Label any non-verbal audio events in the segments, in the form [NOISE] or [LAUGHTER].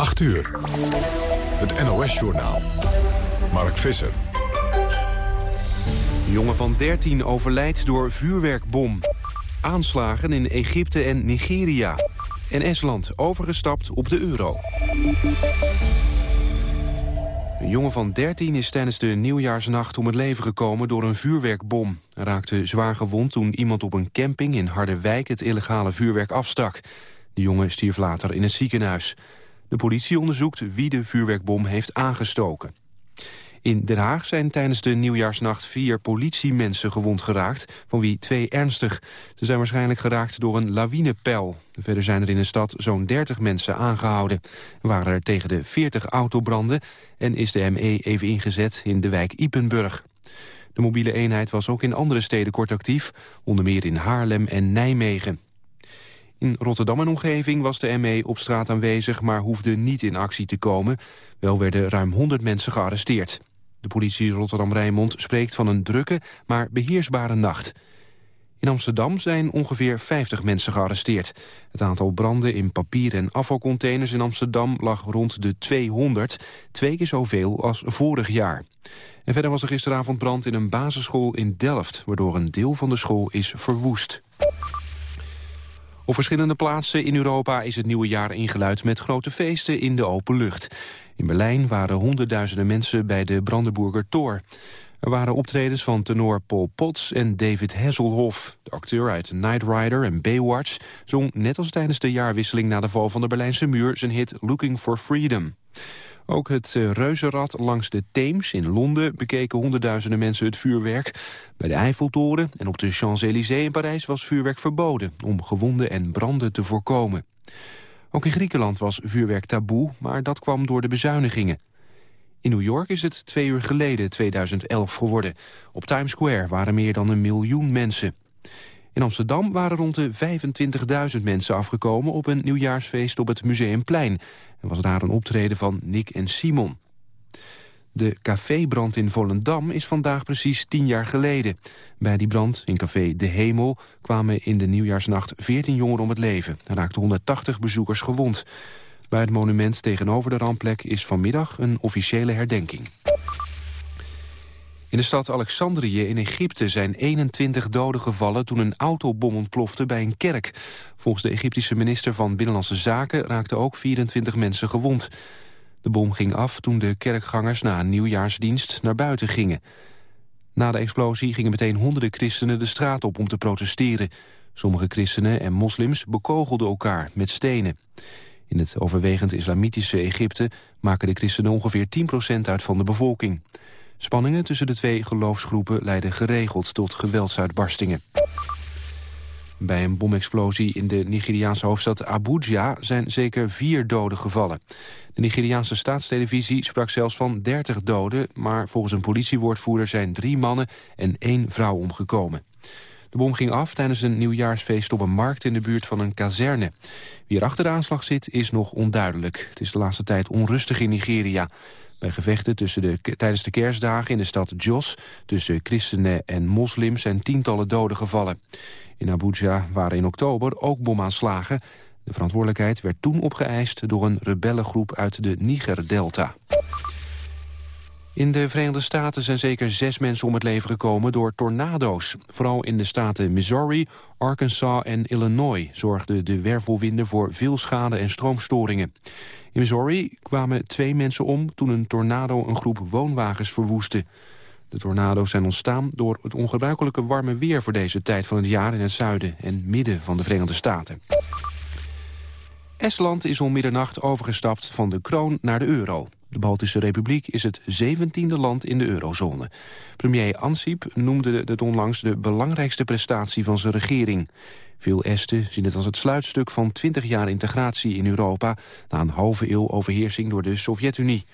8 uur. Het NOS-journaal. Mark Visser. Jongen van 13 overlijdt door vuurwerkbom. Aanslagen in Egypte en Nigeria. En Estland overgestapt op de euro. Een jongen van 13 is tijdens de nieuwjaarsnacht om het leven gekomen door een vuurwerkbom. Raakte zwaar gewond toen iemand op een camping in Harderwijk het illegale vuurwerk afstak. De jongen stierf later in het ziekenhuis. De politie onderzoekt wie de vuurwerkbom heeft aangestoken. In Den Haag zijn tijdens de nieuwjaarsnacht vier politiemensen gewond geraakt, van wie twee ernstig. Ze zijn waarschijnlijk geraakt door een lawinepijl. Verder zijn er in de stad zo'n 30 mensen aangehouden. Er waren er tegen de 40 autobranden en is de ME even ingezet in de wijk Ipenburg. De mobiele eenheid was ook in andere steden kort actief, onder meer in Haarlem en Nijmegen. In Rotterdam en omgeving was de ME op straat aanwezig... maar hoefde niet in actie te komen. Wel werden ruim 100 mensen gearresteerd. De politie Rotterdam-Rijnmond spreekt van een drukke, maar beheersbare nacht. In Amsterdam zijn ongeveer 50 mensen gearresteerd. Het aantal branden in papier- en afvalcontainers in Amsterdam lag rond de 200, twee keer zoveel als vorig jaar. En verder was er gisteravond brand in een basisschool in Delft... waardoor een deel van de school is verwoest. Op verschillende plaatsen in Europa is het nieuwe jaar ingeluid met grote feesten in de open lucht. In Berlijn waren honderdduizenden mensen bij de Brandenburger Tor. Er waren optredens van tenor Paul Potts en David Hasselhoff. De acteur uit Knight Rider en Baywatch zong net als tijdens de jaarwisseling na de val van de Berlijnse muur zijn hit Looking for Freedom. Ook het eh, reuzenrad langs de Theems in Londen bekeken honderdduizenden mensen het vuurwerk. Bij de Eiffeltoren en op de Champs-Élysées in Parijs was vuurwerk verboden om gewonden en branden te voorkomen. Ook in Griekenland was vuurwerk taboe, maar dat kwam door de bezuinigingen. In New York is het twee uur geleden 2011 geworden. Op Times Square waren meer dan een miljoen mensen. In Amsterdam waren rond de 25.000 mensen afgekomen op een nieuwjaarsfeest op het Museumplein. En was daar een optreden van Nick en Simon. De cafébrand in Volendam is vandaag precies tien jaar geleden. Bij die brand in café De Hemel kwamen in de nieuwjaarsnacht 14 jongeren om het leven. Er raakten 180 bezoekers gewond. Bij het monument tegenover de rampplek is vanmiddag een officiële herdenking. In de stad Alexandrië in Egypte zijn 21 doden gevallen... toen een autobom ontplofte bij een kerk. Volgens de Egyptische minister van Binnenlandse Zaken... raakten ook 24 mensen gewond. De bom ging af toen de kerkgangers na een nieuwjaarsdienst naar buiten gingen. Na de explosie gingen meteen honderden christenen de straat op om te protesteren. Sommige christenen en moslims bekogelden elkaar met stenen. In het overwegend islamitische Egypte maken de christenen ongeveer 10% uit van de bevolking. Spanningen tussen de twee geloofsgroepen leiden geregeld tot geweldsuitbarstingen. Bij een bomexplosie in de Nigeriaanse hoofdstad Abuja zijn zeker vier doden gevallen. De Nigeriaanse staatstelevisie sprak zelfs van 30 doden... maar volgens een politiewoordvoerder zijn drie mannen en één vrouw omgekomen. De bom ging af tijdens een nieuwjaarsfeest op een markt in de buurt van een kazerne. Wie er achter de aanslag zit is nog onduidelijk. Het is de laatste tijd onrustig in Nigeria. Bij gevechten tussen de, tijdens de kerstdagen in de stad Jos... tussen christenen en moslims zijn tientallen doden gevallen. In Abuja waren in oktober ook bomaanslagen. De verantwoordelijkheid werd toen opgeëist door een rebellengroep uit de Niger-delta. In de Verenigde Staten zijn zeker zes mensen om het leven gekomen door tornado's. Vooral in de staten Missouri, Arkansas en Illinois zorgden de wervelwinden voor veel schade en stroomstoringen. In Missouri kwamen twee mensen om toen een tornado een groep woonwagens verwoestte. De tornado's zijn ontstaan door het ongebruikelijke warme weer voor deze tijd van het jaar in het zuiden en midden van de Verenigde Staten. Estland is om middernacht overgestapt van de kroon naar de euro. De Baltische Republiek is het zeventiende land in de eurozone. Premier Ansip noemde het onlangs de belangrijkste prestatie van zijn regering. Veel Esten zien het als het sluitstuk van 20 jaar integratie in Europa... na een halve eeuw overheersing door de Sovjet-Unie.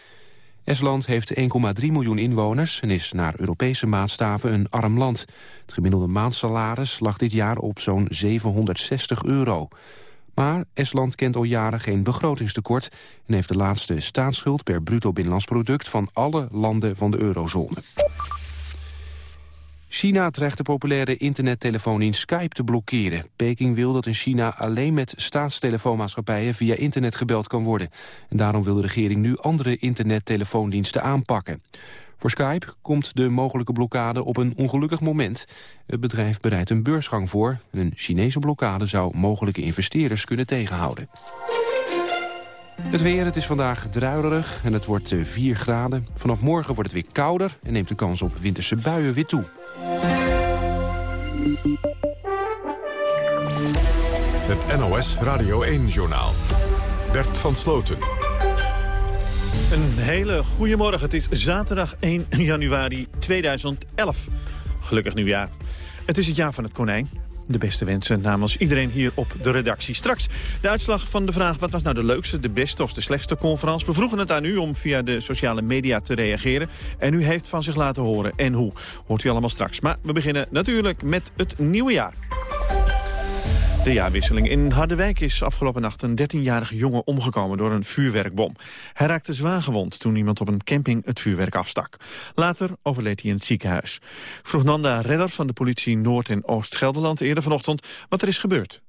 Estland heeft 1,3 miljoen inwoners en is naar Europese maatstaven een arm land. Het gemiddelde maandsalaris lag dit jaar op zo'n 760 euro. Maar Estland kent al jaren geen begrotingstekort... en heeft de laatste staatsschuld per bruto binnenlands product... van alle landen van de eurozone. China dreigt de populaire internettelefoondienst Skype te blokkeren. Peking wil dat in China alleen met staatstelefoonmaatschappijen via internet gebeld kan worden. En daarom wil de regering nu andere internettelefoondiensten aanpakken. Voor Skype komt de mogelijke blokkade op een ongelukkig moment. Het bedrijf bereidt een beursgang voor. En een Chinese blokkade zou mogelijke investeerders kunnen tegenhouden. Het weer, het is vandaag druilerig en het wordt 4 eh, graden. Vanaf morgen wordt het weer kouder en neemt de kans op winterse buien weer toe. Het NOS Radio 1-journaal. Bert van Sloten. Een hele goede morgen. Het is zaterdag 1 januari 2011. Gelukkig nieuwjaar. Het is het jaar van het konijn. De beste wensen namens iedereen hier op de redactie. Straks de uitslag van de vraag wat was nou de leukste, de beste of de slechtste conferentie. We vroegen het aan u om via de sociale media te reageren. En u heeft van zich laten horen. En hoe, hoort u allemaal straks. Maar we beginnen natuurlijk met het nieuwe jaar. De jaarwisseling. In Harderwijk is afgelopen nacht een 13-jarige jongen omgekomen door een vuurwerkbom. Hij raakte zwaar gewond toen iemand op een camping het vuurwerk afstak. Later overleed hij in het ziekenhuis. Vroeg Nanda Redder van de politie Noord- en Oost-Gelderland eerder vanochtend wat er is gebeurd.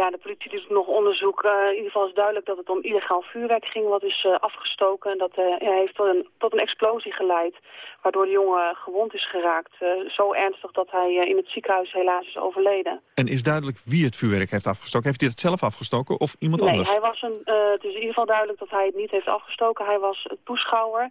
Ja, de politie doet nog onderzoek. Uh, in ieder geval is duidelijk dat het om illegaal vuurwerk ging wat is uh, afgestoken. En dat uh, heeft tot een, tot een explosie geleid, waardoor de jongen gewond is geraakt. zo ernstig dat hij in het ziekenhuis helaas is overleden. En is duidelijk wie het vuurwerk heeft afgestoken? Heeft hij het zelf afgestoken of iemand nee, anders? Nee, hij was een, het is in ieder geval duidelijk dat hij het niet heeft afgestoken. Hij was toeschouwer.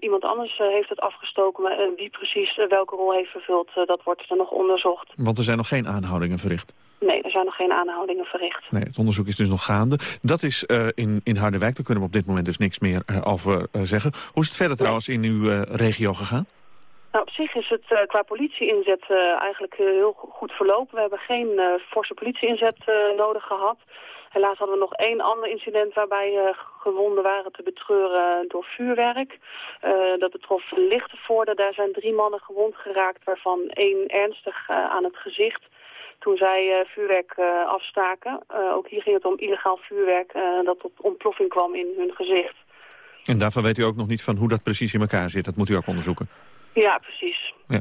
iemand anders heeft het afgestoken. Maar wie precies welke rol heeft vervuld, dat wordt er nog onderzocht. Want er zijn nog geen aanhoudingen verricht? Nee, er zijn nog geen aanhoudingen verricht. Nee, het onderzoek is dus nog gaande. Dat is uh, in, in Harderwijk, daar kunnen we op dit moment dus niks meer uh, over uh, zeggen. Hoe is het verder trouwens in uw regio gegaan? Nou, op zich is het qua politie-inzet eigenlijk heel goed verlopen. We hebben geen forse politie-inzet nodig gehad. Helaas hadden we nog één ander incident waarbij gewonden waren te betreuren door vuurwerk. dat betrof Lichtenvoorde. Daar zijn drie mannen gewond geraakt, waarvan één ernstig aan het gezicht toen zij uh, vuurwerk uh, afstaken. Uh, ook hier ging het om illegaal vuurwerk dat tot ontploffing kwam in hun gezicht. En daarvan weet u ook nog niet van hoe dat precies in elkaar zit. Dat moet u ook onderzoeken. Ja, precies. Ja.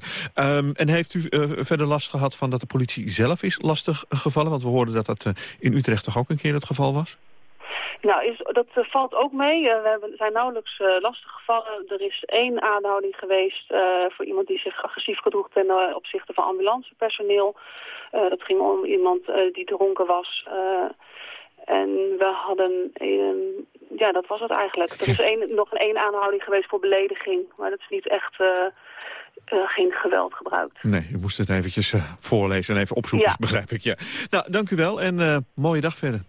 Um, en heeft u verder last gehad van dat de politie zelf is lastig gevallen? Want we hoorden dat dat in Utrecht toch ook een keer het geval was? Nou, is, dat uh, valt ook mee. Uh, we hebben, zijn nauwelijks uh, lastig gevallen. Er is één aanhouding geweest voor iemand die zich agressief gedroeg ten opzichte van ambulancepersoneel. dat ging om iemand die dronken was. en we hadden, ja, dat was het eigenlijk. Er is [LAUGHS] een, nog een één aanhouding geweest voor belediging. Maar dat is niet echt... geen geweld gebruikt. Nee, u moest het eventjes voorlezen en even opzoeken, ja. [LAUGHS] begrijp ik. Ja. Nou, dank u wel en mooie dag verder.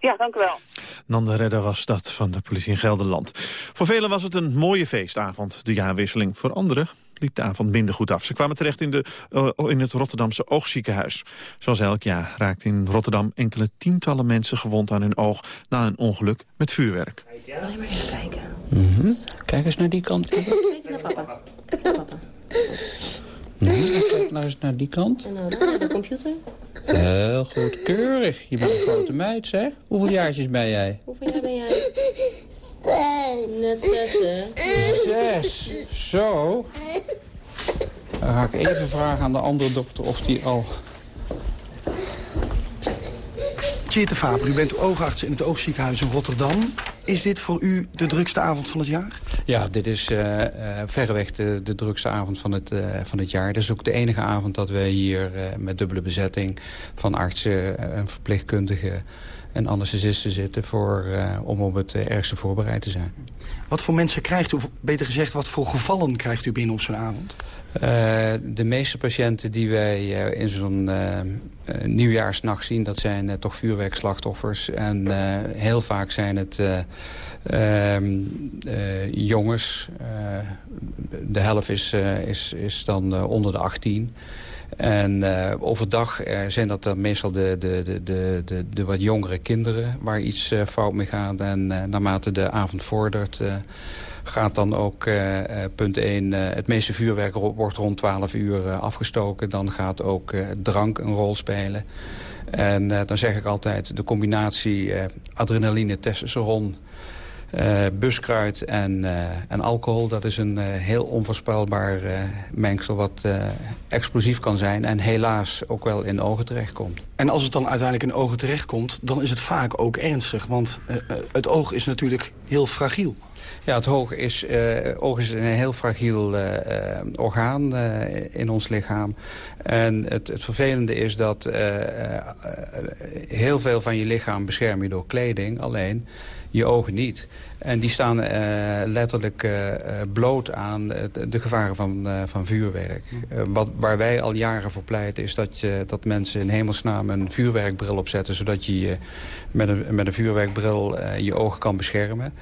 Ja, dank u wel. Nanda Redder was dat van de politie in Gelderland. Voor velen was het een mooie feestavond, de jaarwisseling. Voor anderen liep de avond minder goed af. Ze kwamen terecht in, de, uh, in het Rotterdamse oogziekenhuis. Zoals elk jaar raakten in Rotterdam enkele tientallen mensen gewond aan hun oog... na een ongeluk met vuurwerk. Alleen maar eens kijken. Mm -hmm. Kijk eens naar die kant. [LAUGHS] Kijk naar papa. Kijk naar papa. Mm -hmm. Kijk nou eens naar die kant. En nou, de computer. Heel goed, keurig. Je bent een grote meid, zeg. Hoeveel jaartjes ben jij? Hoeveel jaar ben jij? Net zes, hè? Zes. Zo. Dan ga ik even vragen aan de andere dokter of die al... Tjeerd Faber, u bent oogarts in het oogziekenhuis in Rotterdam. Is dit voor u de drukste avond van het jaar? Ja, dit is uh, uh, verreweg de, de drukste avond van het, uh, van het jaar. Dit is ook de enige avond dat wij hier met dubbele bezetting... van artsen en verpleegkundigen en anesthesisten zitten... Voor, om op het ergste voorbereid te zijn. Wat voor mensen krijgt u, of beter gezegd, wat voor gevallen krijgt u binnen op zo'n avond? De meeste patiënten die wij in zo'n nieuwjaarsnacht zien... dat zijn toch vuurwerkslachtoffers. En heel vaak zijn het ehm, jongens. de helft is, is, is dan onder de 18. En overdag zijn dat dan meestal de, de, de, de, de, wat jongere kinderen... waar iets fout mee gaat. En naarmate de avond vordert gaat dan ook punt 1... het meeste vuurwerk wordt rond 12 uur afgestoken. Dan gaat ook drank een rol spelen. En dan zeg ik altijd de combinatie adrenaline, testosteron Uh, buskruid en, en alcohol, dat is een heel onvoorspelbaar mengsel... wat explosief kan zijn en helaas ook wel in ogen terechtkomt. En als het dan uiteindelijk in ogen terechtkomt... dan is het vaak ook ernstig, want het oog is natuurlijk heel fragiel. Ja, het oog is, uh, oog is een heel fragiel uh, orgaan uh, in ons lichaam. En het, het vervelende is dat heel veel van je lichaam bescherm je door kleding. Alleen je ogen niet. En die staan letterlijk bloot aan de gevaren van, van vuurwerk. wat, waar wij al jaren voor pleiten is dat, je, dat mensen in hemelsnaam een vuurwerkbril opzetten... zodat je met een, met een vuurwerkbril je ogen kan beschermen.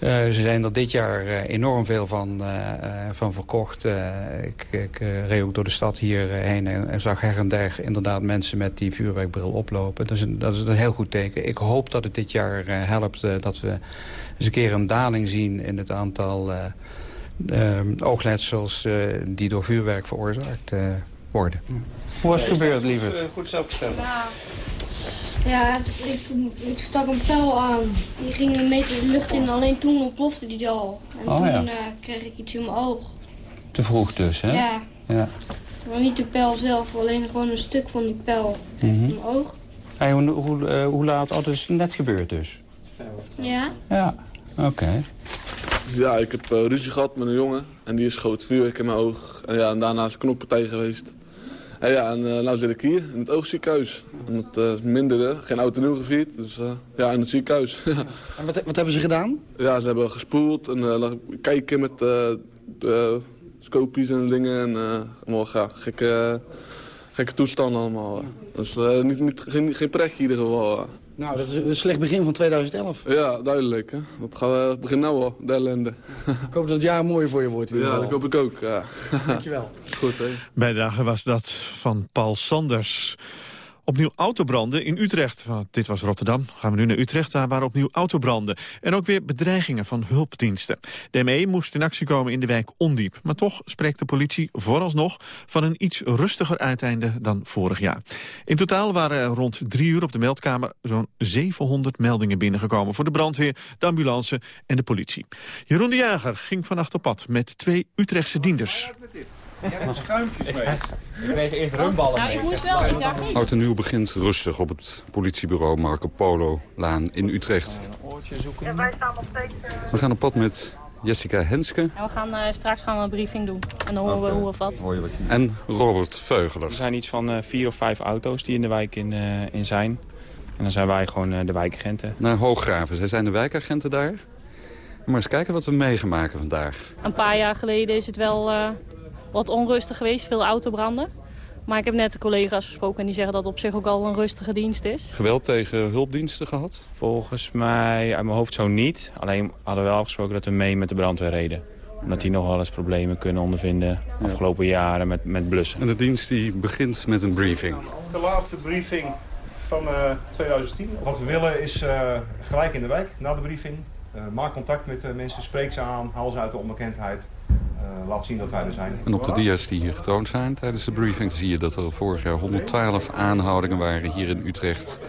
Uh, ze zijn er dit jaar uh, enorm veel van, uh, van verkocht. ik ik reed ook door de stad hierheen en zag her en der inderdaad mensen met die vuurwerkbril oplopen. Dat is een, dat is een heel goed teken. Ik hoop dat het dit jaar helpt dat we eens een keer een daling zien in het aantal oogletsels die door vuurwerk veroorzaakt worden. Hoe was het gebeurd, lieve? Goed zelf vertellen. Ja. Ja, ik, ik stak een pijl aan. Die ging een meter de lucht in, alleen toen ontplofte die al. En oh, toen ja. uh, kreeg ik iets in mijn oog. Te vroeg dus, hè? Ja. ja. Maar niet de pijl zelf, alleen gewoon een stuk van die pijl mm -hmm. in mijn oog. Hey, hoe, hoe, uh, hoe laat? Oh, is net gebeurd dus? Ja. Ja, oké. Okay. Ja, ik heb uh, ruzie gehad met een jongen. En die is schoot vuurwerk in mijn oog. En, ja, en daarna is een knokpartij geweest. En ja, en uh, nou zit ik hier in het oogziekenhuis. En het uh, minder, geen auto nieuw gevierd. Dus uh, ja, in het ziekenhuis. [LAUGHS] en wat, wat hebben ze gedaan? Ja, ze hebben gespoeld en kijken met de scopies en dingen. En allemaal ja, gekke, gekke toestanden allemaal. Dus niet, niet, geen, geen pretje in ieder geval. Nou, dat is een slecht begin van 2011. Ja, duidelijk. Hè? Dat gaat uh, begin nou al, de ellende. [LAUGHS] Ik hoop dat het jaar mooi voor je wordt. Ja, dat hoop ik ook. Ja. Dankjewel. [LAUGHS] Goed, hè. Bijdrage was dat van Paul Sanders. Opnieuw autobranden in Utrecht. Dit was Rotterdam. Gaan we nu naar Utrecht, daar waren opnieuw autobranden. En ook weer bedreigingen van hulpdiensten. De ME moest in actie komen in de wijk Ondiep. Maar toch spreekt de politie vooralsnog van een iets rustiger uiteinde dan vorig jaar. In totaal waren er rond drie uur op de meldkamer zo'n 700 meldingen binnengekomen... voor de brandweer, de ambulance en de politie. Jeroen de Jager ging vannacht op pad met twee Utrechtse dienders. Jij hebt schuimpjes mee. Ik kreeg eerst rumballen mee. ik moest wel, ik dacht niet. Oud en nieuw begint rustig op het politiebureau Marco Polo Laan in Utrecht. Een oortje zoeken. Ja, wij staan nog steeds... Uh... We gaan op pad met Jessica Henske. En we gaan uh, straks gaan we een briefing doen. En dan horen okay. we hoe of wat. En Robert Veugeler. Er zijn iets van uh, vier of vijf auto's die in de wijk in, uh, in zijn. En dan zijn wij gewoon de wijkagenten. Naar Hooggraven. Zij zijn de wijkagenten daar. Maar eens kijken wat we meegemaken vandaag. Een paar jaar geleden is het wel wat onrustig geweest, veel autobranden. Maar ik heb net de collega's gesproken en die zeggen dat het op zich ook al een rustige dienst is. Geweld tegen hulpdiensten gehad? Volgens mij uit mijn hoofd zo niet. Alleen hadden we wel afgesproken dat we mee met de brandweer reden. Omdat die nog wel eens problemen kunnen ondervinden afgelopen jaren met, met blussen. En de dienst die begint met een briefing. Het is de laatste briefing van uh, 2010. Wat we willen is uh, gelijk in de wijk, na de briefing. Uh, maak contact met de mensen, spreek ze aan, haal ze uit de onbekendheid. Uh, laat zien dat wij er zijn. En op de dia's die hier getoond zijn tijdens de briefing... zie je dat er vorig jaar 112 aanhoudingen waren hier in Utrecht.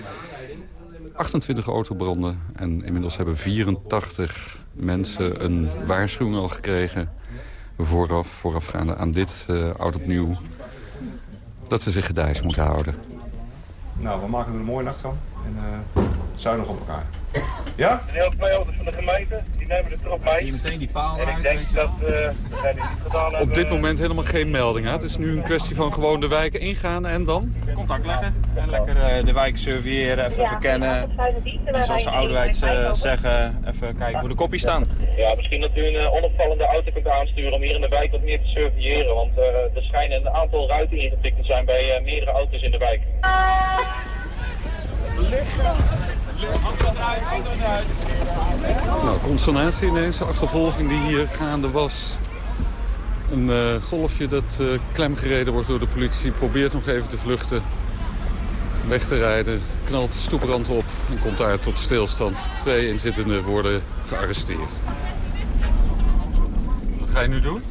28 autobranden en inmiddels hebben 84 mensen een waarschuwing al gekregen... vooraf, voorafgaande aan dit uh, oud opnieuw... dat ze zich gedijs moeten houden. Nou, we maken er een mooie nacht van. En uh, zuinig op elkaar. Ja? Er twee auto's van de gemeente, die nemen er toch bij. Hier meteen die paal En ik denk dat uh, zij dit niet gedaan hebben. Op dit moment helemaal geen melding. Hè? Het is nu een kwestie van gewoon de wijken ingaan en dan? Contact leggen en lekker uh, de wijk surveilleren, even ja, verkennen. En zoals ze ouderwets uh, zeggen, even kijken hoe de kopjes staan. Ja, misschien dat u een onopvallende auto kunt aansturen om hier in de wijk wat meer te surveilleren. Want er schijnen een aantal ruiten ingetikt te zijn bij meerdere auto's in de wijk. Nou, consternatie ineens, de achtervolging die hier gaande was. Een uh, golfje dat uh, klemgereden wordt door de politie, probeert nog even te vluchten. Weg te rijden, knalt de stoeprand op en komt daar tot stilstand. Twee inzittenden worden gearresteerd. Wat ga je nu doen?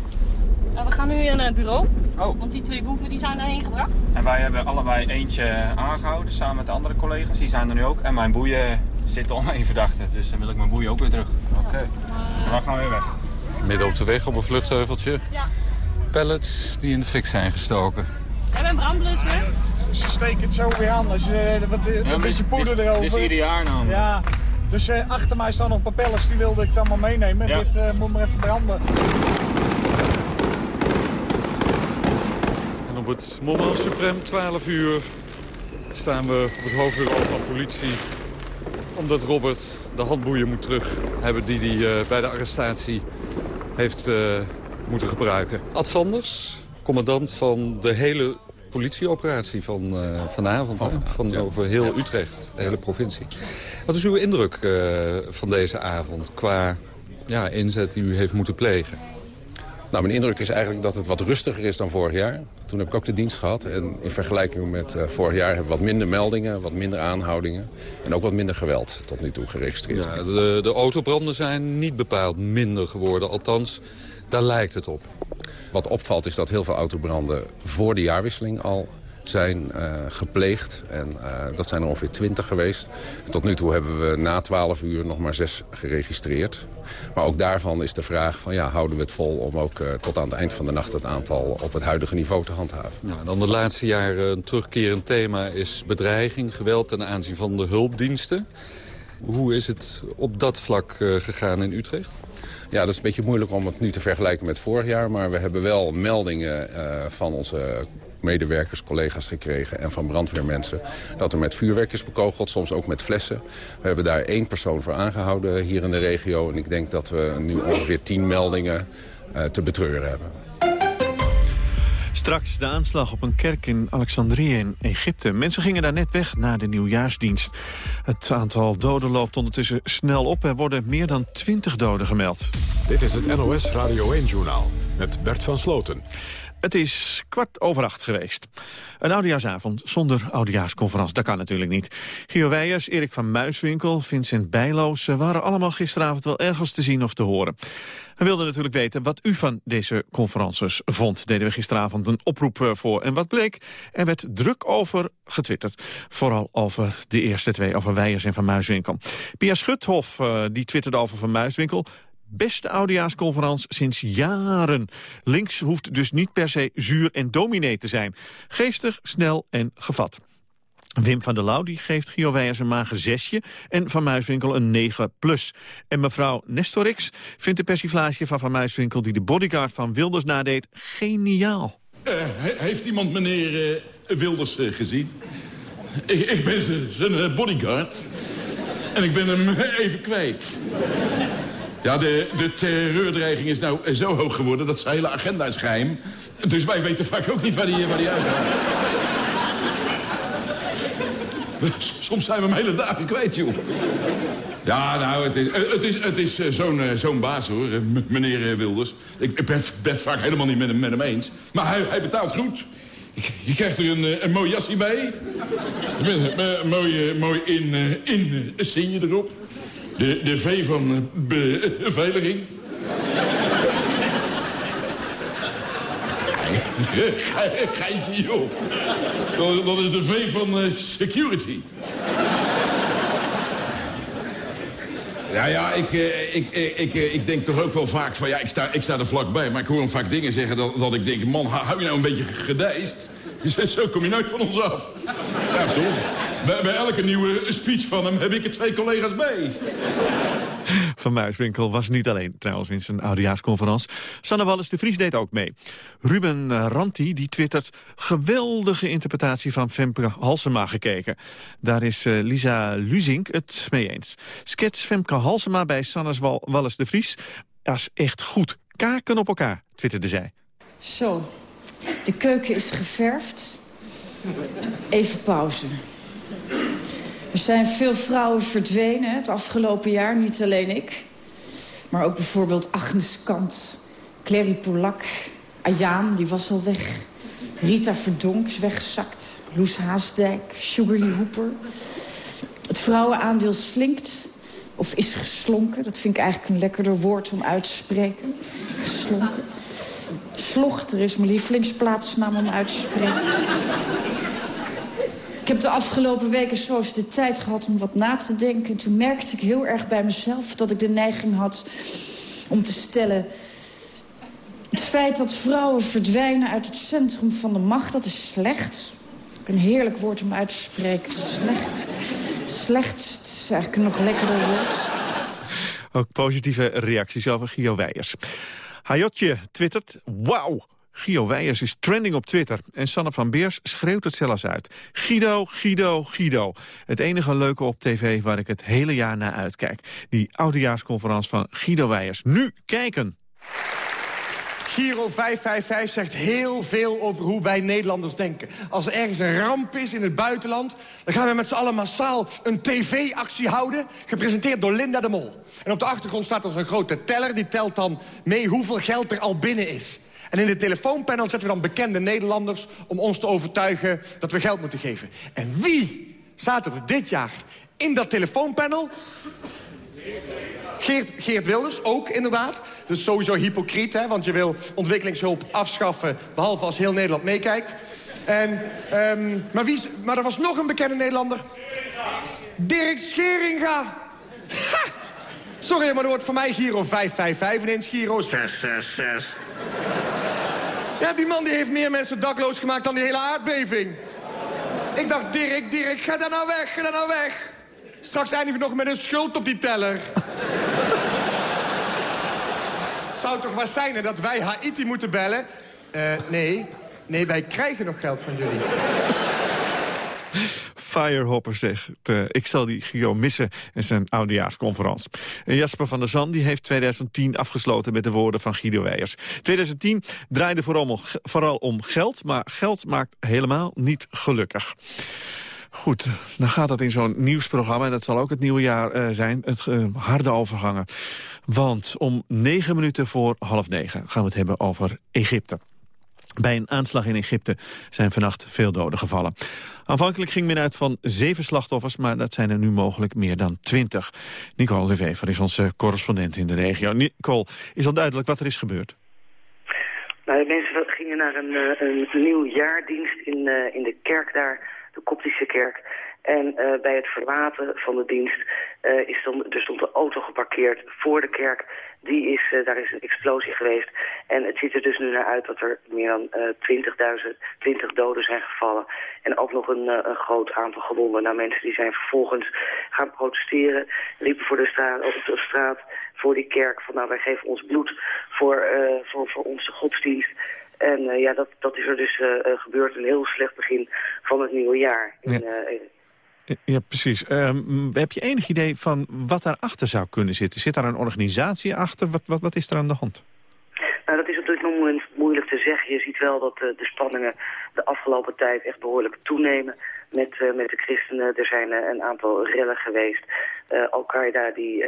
Nou, we gaan nu naar het bureau. Oh. Want die twee boeven die zijn daarheen gebracht. En wij hebben allebei eentje aangehouden samen met de andere collega's. Die zijn er nu ook. En mijn boeien zitten om één verdachte. Dus dan wil ik mijn boei ook weer terug. Oké. Dan mag gaan weer weg. Midden op de weg op een vluchtheuveltje. Ja. Pallets die in de fik zijn gestoken. We hebben een brandblusser. Ze steken het zo weer aan. Als je, wat, Ja, een beetje poeder dit, erover. Dit is ieder jaar namelijk. Ja, dus eh, achter mij staan nog pellets, die wilde ik dan maar meenemen. Ja. Dit eh, moet maar even branden. En op het moment suprem 12 uur staan we op het hoofdbureau van politie. Omdat Robert de handboeien moet terug hebben die hij eh, bij de arrestatie heeft eh, moeten gebruiken. Ad Sanders, commandant van de hele politieoperatie van eh, vanavond. hè? Van, over heel Utrecht, de hele provincie. Wat is uw indruk van deze avond qua ja, inzet die u heeft moeten plegen? Nou, mijn indruk is eigenlijk dat het wat rustiger is dan vorig jaar. Toen heb ik ook de dienst gehad. En in vergelijking met eh, vorig jaar hebben we wat minder meldingen, wat minder aanhoudingen. En ook wat minder geweld tot nu toe geregistreerd. Ja, de, de autobranden zijn niet bepaald minder geworden. Althans, daar lijkt het op. Wat opvalt is dat heel veel autobranden voor de jaarwisseling al zijn eh, gepleegd. En eh, dat zijn er ongeveer 20 geweest. En tot nu toe hebben we na 12 uur nog maar zes geregistreerd. Maar ook daarvan is de vraag van ja, houden we het vol om ook eh, tot aan het eind van de nacht het aantal op het huidige niveau te handhaven. Ja, dan de laatste jaren een terugkerend thema is bedreiging, geweld ten aanzien van de hulpdiensten. Hoe is het op dat vlak gegaan in Utrecht? Ja, dat is een beetje moeilijk om het nu te vergelijken met vorig jaar. Maar we hebben wel meldingen van onze medewerkers, collega's gekregen en van brandweermensen. Dat er met vuurwerk is bekogeld, soms ook met flessen. We hebben daar één persoon voor aangehouden hier in de regio. En ik denk dat we nu ongeveer tien meldingen eh, te betreuren hebben. Straks de aanslag op een kerk in Alexandrië in Egypte. Mensen gingen daar net weg na de nieuwjaarsdienst. Het aantal doden loopt ondertussen snel op. Er worden meer dan 20 doden gemeld. Dit is het NOS Radio 1-journaal met Bert van Sloten. Het is kwart over acht geweest. Een oudejaarsavond zonder oudejaarsconferentie, dat kan natuurlijk niet. Gio Weijers, Erik van Muiswinkel, Vincent Bijloos... waren allemaal gisteravond wel ergens te zien of te horen. We wilden natuurlijk weten wat u van deze conferences vond. Deden we gisteravond een oproep eh, voor. En wat bleek? Er werd druk over getwitterd. Vooral over de eerste twee, over Weijers en Van Muiswinkel. Pia Schuthof, uh, die twitterde over Van Muiswinkel beste oudejaarsconferentie sinds jaren. Links hoeft dus niet per se zuur en dominee te zijn. Geestig, snel en gevat. Wim van der Lauw die geeft Gio Weijers een mager zesje en Van Muiswinkel een 9 plus. En mevrouw Nestorix vindt de persiflage van Van Muiswinkel... die de bodyguard van Wilders nadeed, geniaal. Uh, heeft iemand meneer uh, Wilders uh, gezien? Ik, ik ben zijn bodyguard. En ik ben hem [LAUGHS] even kwijt. Ja, de, de terreurdreiging is nou zo hoog geworden dat zijn hele agenda is geheim. Dus wij weten vaak ook niet waar die, waar die uitgaat. [LAUGHS] Soms zijn we hem hele dagen kwijt, joh. Ja, nou, het is, het is, het is zo'n zo'n baas, hoor, meneer Wilders. Ik ben, het vaak helemaal niet met hem, met hem eens. Maar hij, hij betaalt goed. Je krijgt er een, een mooi jasje bij. Met mooi, in, in erop. De, de V van beveiliging. Geintje, joh. Dat, is de V van uh, security. Ja, ja, ik, ik, ik, ik denk toch ook wel vaak van... ja, ik sta, ik sta er vlakbij, maar ik hoor hem vaak dingen zeggen... dat, dat ik denk, man, hou je nou een beetje gedijst? [LAUGHS] Zo kom je nooit van ons af. Ja, toch? Bij, bij elke nieuwe speech van hem heb ik er twee collega's bij. Van Muiswinkel was niet alleen trouwens in zijn oudejaarsconferentie. Sanne Wallis de Vries deed ook mee. Ruben Ranti die twittert geweldige interpretatie van Femke Halsema gekeken. Daar is uh, Lisa Luzink het mee eens. Sketch Femke Halsema bij Sanne Wallis de Vries. Dat is echt goed. Kaken op elkaar, twitterde zij. Zo, de keuken is geverfd. Even pauze. Er zijn veel vrouwen verdwenen het afgelopen jaar, niet alleen ik. Maar ook bijvoorbeeld Agnes Kant, Clary Polak, Ayaan, die was al weg. Rita Verdonk is weggezakt. Loes Haasdijk, Sugarly Hooper. Het vrouwenaandeel slinkt, of is geslonken. Dat vind ik eigenlijk een lekkerder woord om uit te spreken. Geslonken. Slochter is mijn lievelingsplaatsnaam om uit te spreken. heb de afgelopen weken zo de tijd gehad om wat na te denken. En toen merkte ik heel erg bij mezelf dat ik de neiging had om te stellen... het feit dat vrouwen verdwijnen uit het centrum van de macht, dat is slecht. Een heerlijk woord om uit te spreken. Slecht. Slecht is eigenlijk een nog lekkerder woord. Ook positieve reacties over Gio Weijers. Hayotje twittert, wauw, Gio Weijers is trending op Twitter. En Sanne van Beers schreeuwt het zelfs uit. Guido, Guido, Guido. Het enige leuke op tv waar ik het hele jaar naar uitkijk. Die oudejaarsconferentie van Guido Weijers. Nu kijken! Giro 555 zegt heel veel over hoe wij Nederlanders denken. Als er ergens een ramp is in het buitenland... dan gaan we met z'n allen massaal een tv-actie houden... gepresenteerd door Linda de Mol. En op de achtergrond staat als een grote teller... die telt dan mee hoeveel geld er al binnen is. En in de telefoonpanel zetten we dan bekende Nederlanders... om ons te overtuigen dat we geld moeten geven. En wie staat er dit jaar in dat telefoonpanel? Geert, Geert Wilders, ook inderdaad. Dus sowieso hypocriet, hè, want je wil ontwikkelingshulp afschaffen... behalve als heel Nederland meekijkt. En, um, maar, wie, maar er was nog een bekende Nederlander. Dirk Scheringa. Sorry, maar er wordt voor mij Giro 555 ineens Giro 666. Ja, die man die heeft meer mensen dakloos gemaakt dan die hele aardbeving. Ik dacht, Dirk, Dirk, ga daar nou weg, ga daar nou weg. Straks eindigen we nog met een schuld op die teller. Zou toch wat zijn dat wij Haiti moeten bellen? Uh, nee, nee, wij krijgen nog geld van jullie. Firehopper zegt, uh, ik zal die Gio missen in zijn oudejaarsconferentie. En Jasper van der Zand die heeft 2010 afgesloten met de woorden van Guido Weijers. 2010 draaide vooral om, vooral om geld, maar geld maakt helemaal niet gelukkig. Goed, dan gaat dat in zo'n nieuwsprogramma... en dat zal ook het nieuwe jaar uh, zijn, het uh, harde overgangen. Want om negen minuten voor half negen gaan we het hebben over Egypte. Bij een aanslag in Egypte zijn vannacht veel doden gevallen. Aanvankelijk ging men uit van zeven slachtoffers, maar dat zijn er nu mogelijk meer dan twintig. Nicole Levever is onze correspondent in de regio. Nicole, is al duidelijk wat er is gebeurd? Nou, de mensen gingen naar een, een nieuwjaardienst in, in de kerk daar Koptische kerk. En uh, bij het verlaten van de dienst uh, is dan, er stond een auto geparkeerd voor de kerk. Die is, uh, daar is een explosie geweest. En het ziet er dus nu naar uit dat er meer dan 20.000, 20 doden zijn gevallen. En ook nog een, een groot aantal gewonden. Nou, mensen die zijn vervolgens gaan protesteren. Liepen voor de straat, op de straat voor die kerk. Van nou, wij geven ons bloed voor, voor, voor onze godsdienst. En uh, ja, dat, dat is er dus uh, gebeurd. Een heel slecht begin van het nieuwe jaar. Ja, ja precies. Um, heb je enig idee van wat daarachter zou kunnen zitten? Zit daar een organisatie achter? Wat, wat, wat is er aan de hand? Nou, dat is op dit moment moeilijk te zeggen. Je ziet wel dat de spanningen de afgelopen tijd echt behoorlijk toenemen met, met de christenen. Er zijn een aantal rellen geweest. Al-Qaeda die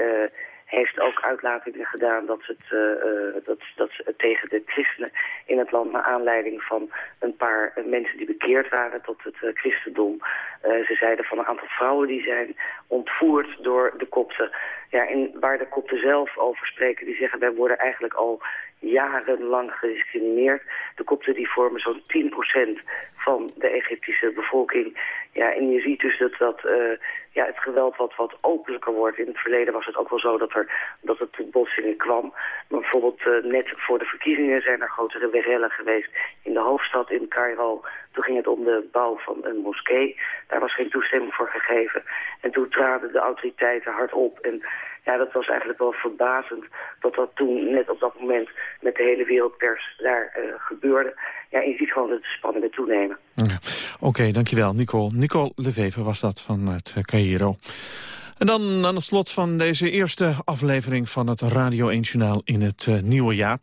heeft ook uitlatingen gedaan dat het, uh, dat, dat tegen de christenen in het land... naar aanleiding van een paar mensen die bekeerd waren tot het uh, christendom. Ze zeiden van een aantal vrouwen die zijn ontvoerd door de kopten. Ja, en waar de kopten zelf over spreken, die zeggen... wij worden eigenlijk al jarenlang gediscrimineerd. De kopten die vormen zo'n 10% van de Egyptische bevolking. Ja, en je ziet dus dat, dat uh, ja, het geweld wat, wat openlijker wordt. In het verleden was het ook wel zo dat, er, dat het tot botsingen kwam. Maar bijvoorbeeld uh, net voor de verkiezingen zijn er grotere rellen geweest in de hoofdstad in Cairo. Toen ging het om de bouw van een moskee. Daar was geen toestemming voor gegeven. En toen traden de autoriteiten hard op. En ja, dat was eigenlijk wel verbazend dat dat toen net op dat moment met de hele wereldpers daar uh, gebeurde. Ja, je ziet gewoon dat de spanningen toenemen. Oké, dankjewel Nicole. Nicole Levever was dat van het Cairo. En dan aan het slot van deze eerste aflevering van het Radio 1 Journaal in het uh, nieuwe jaar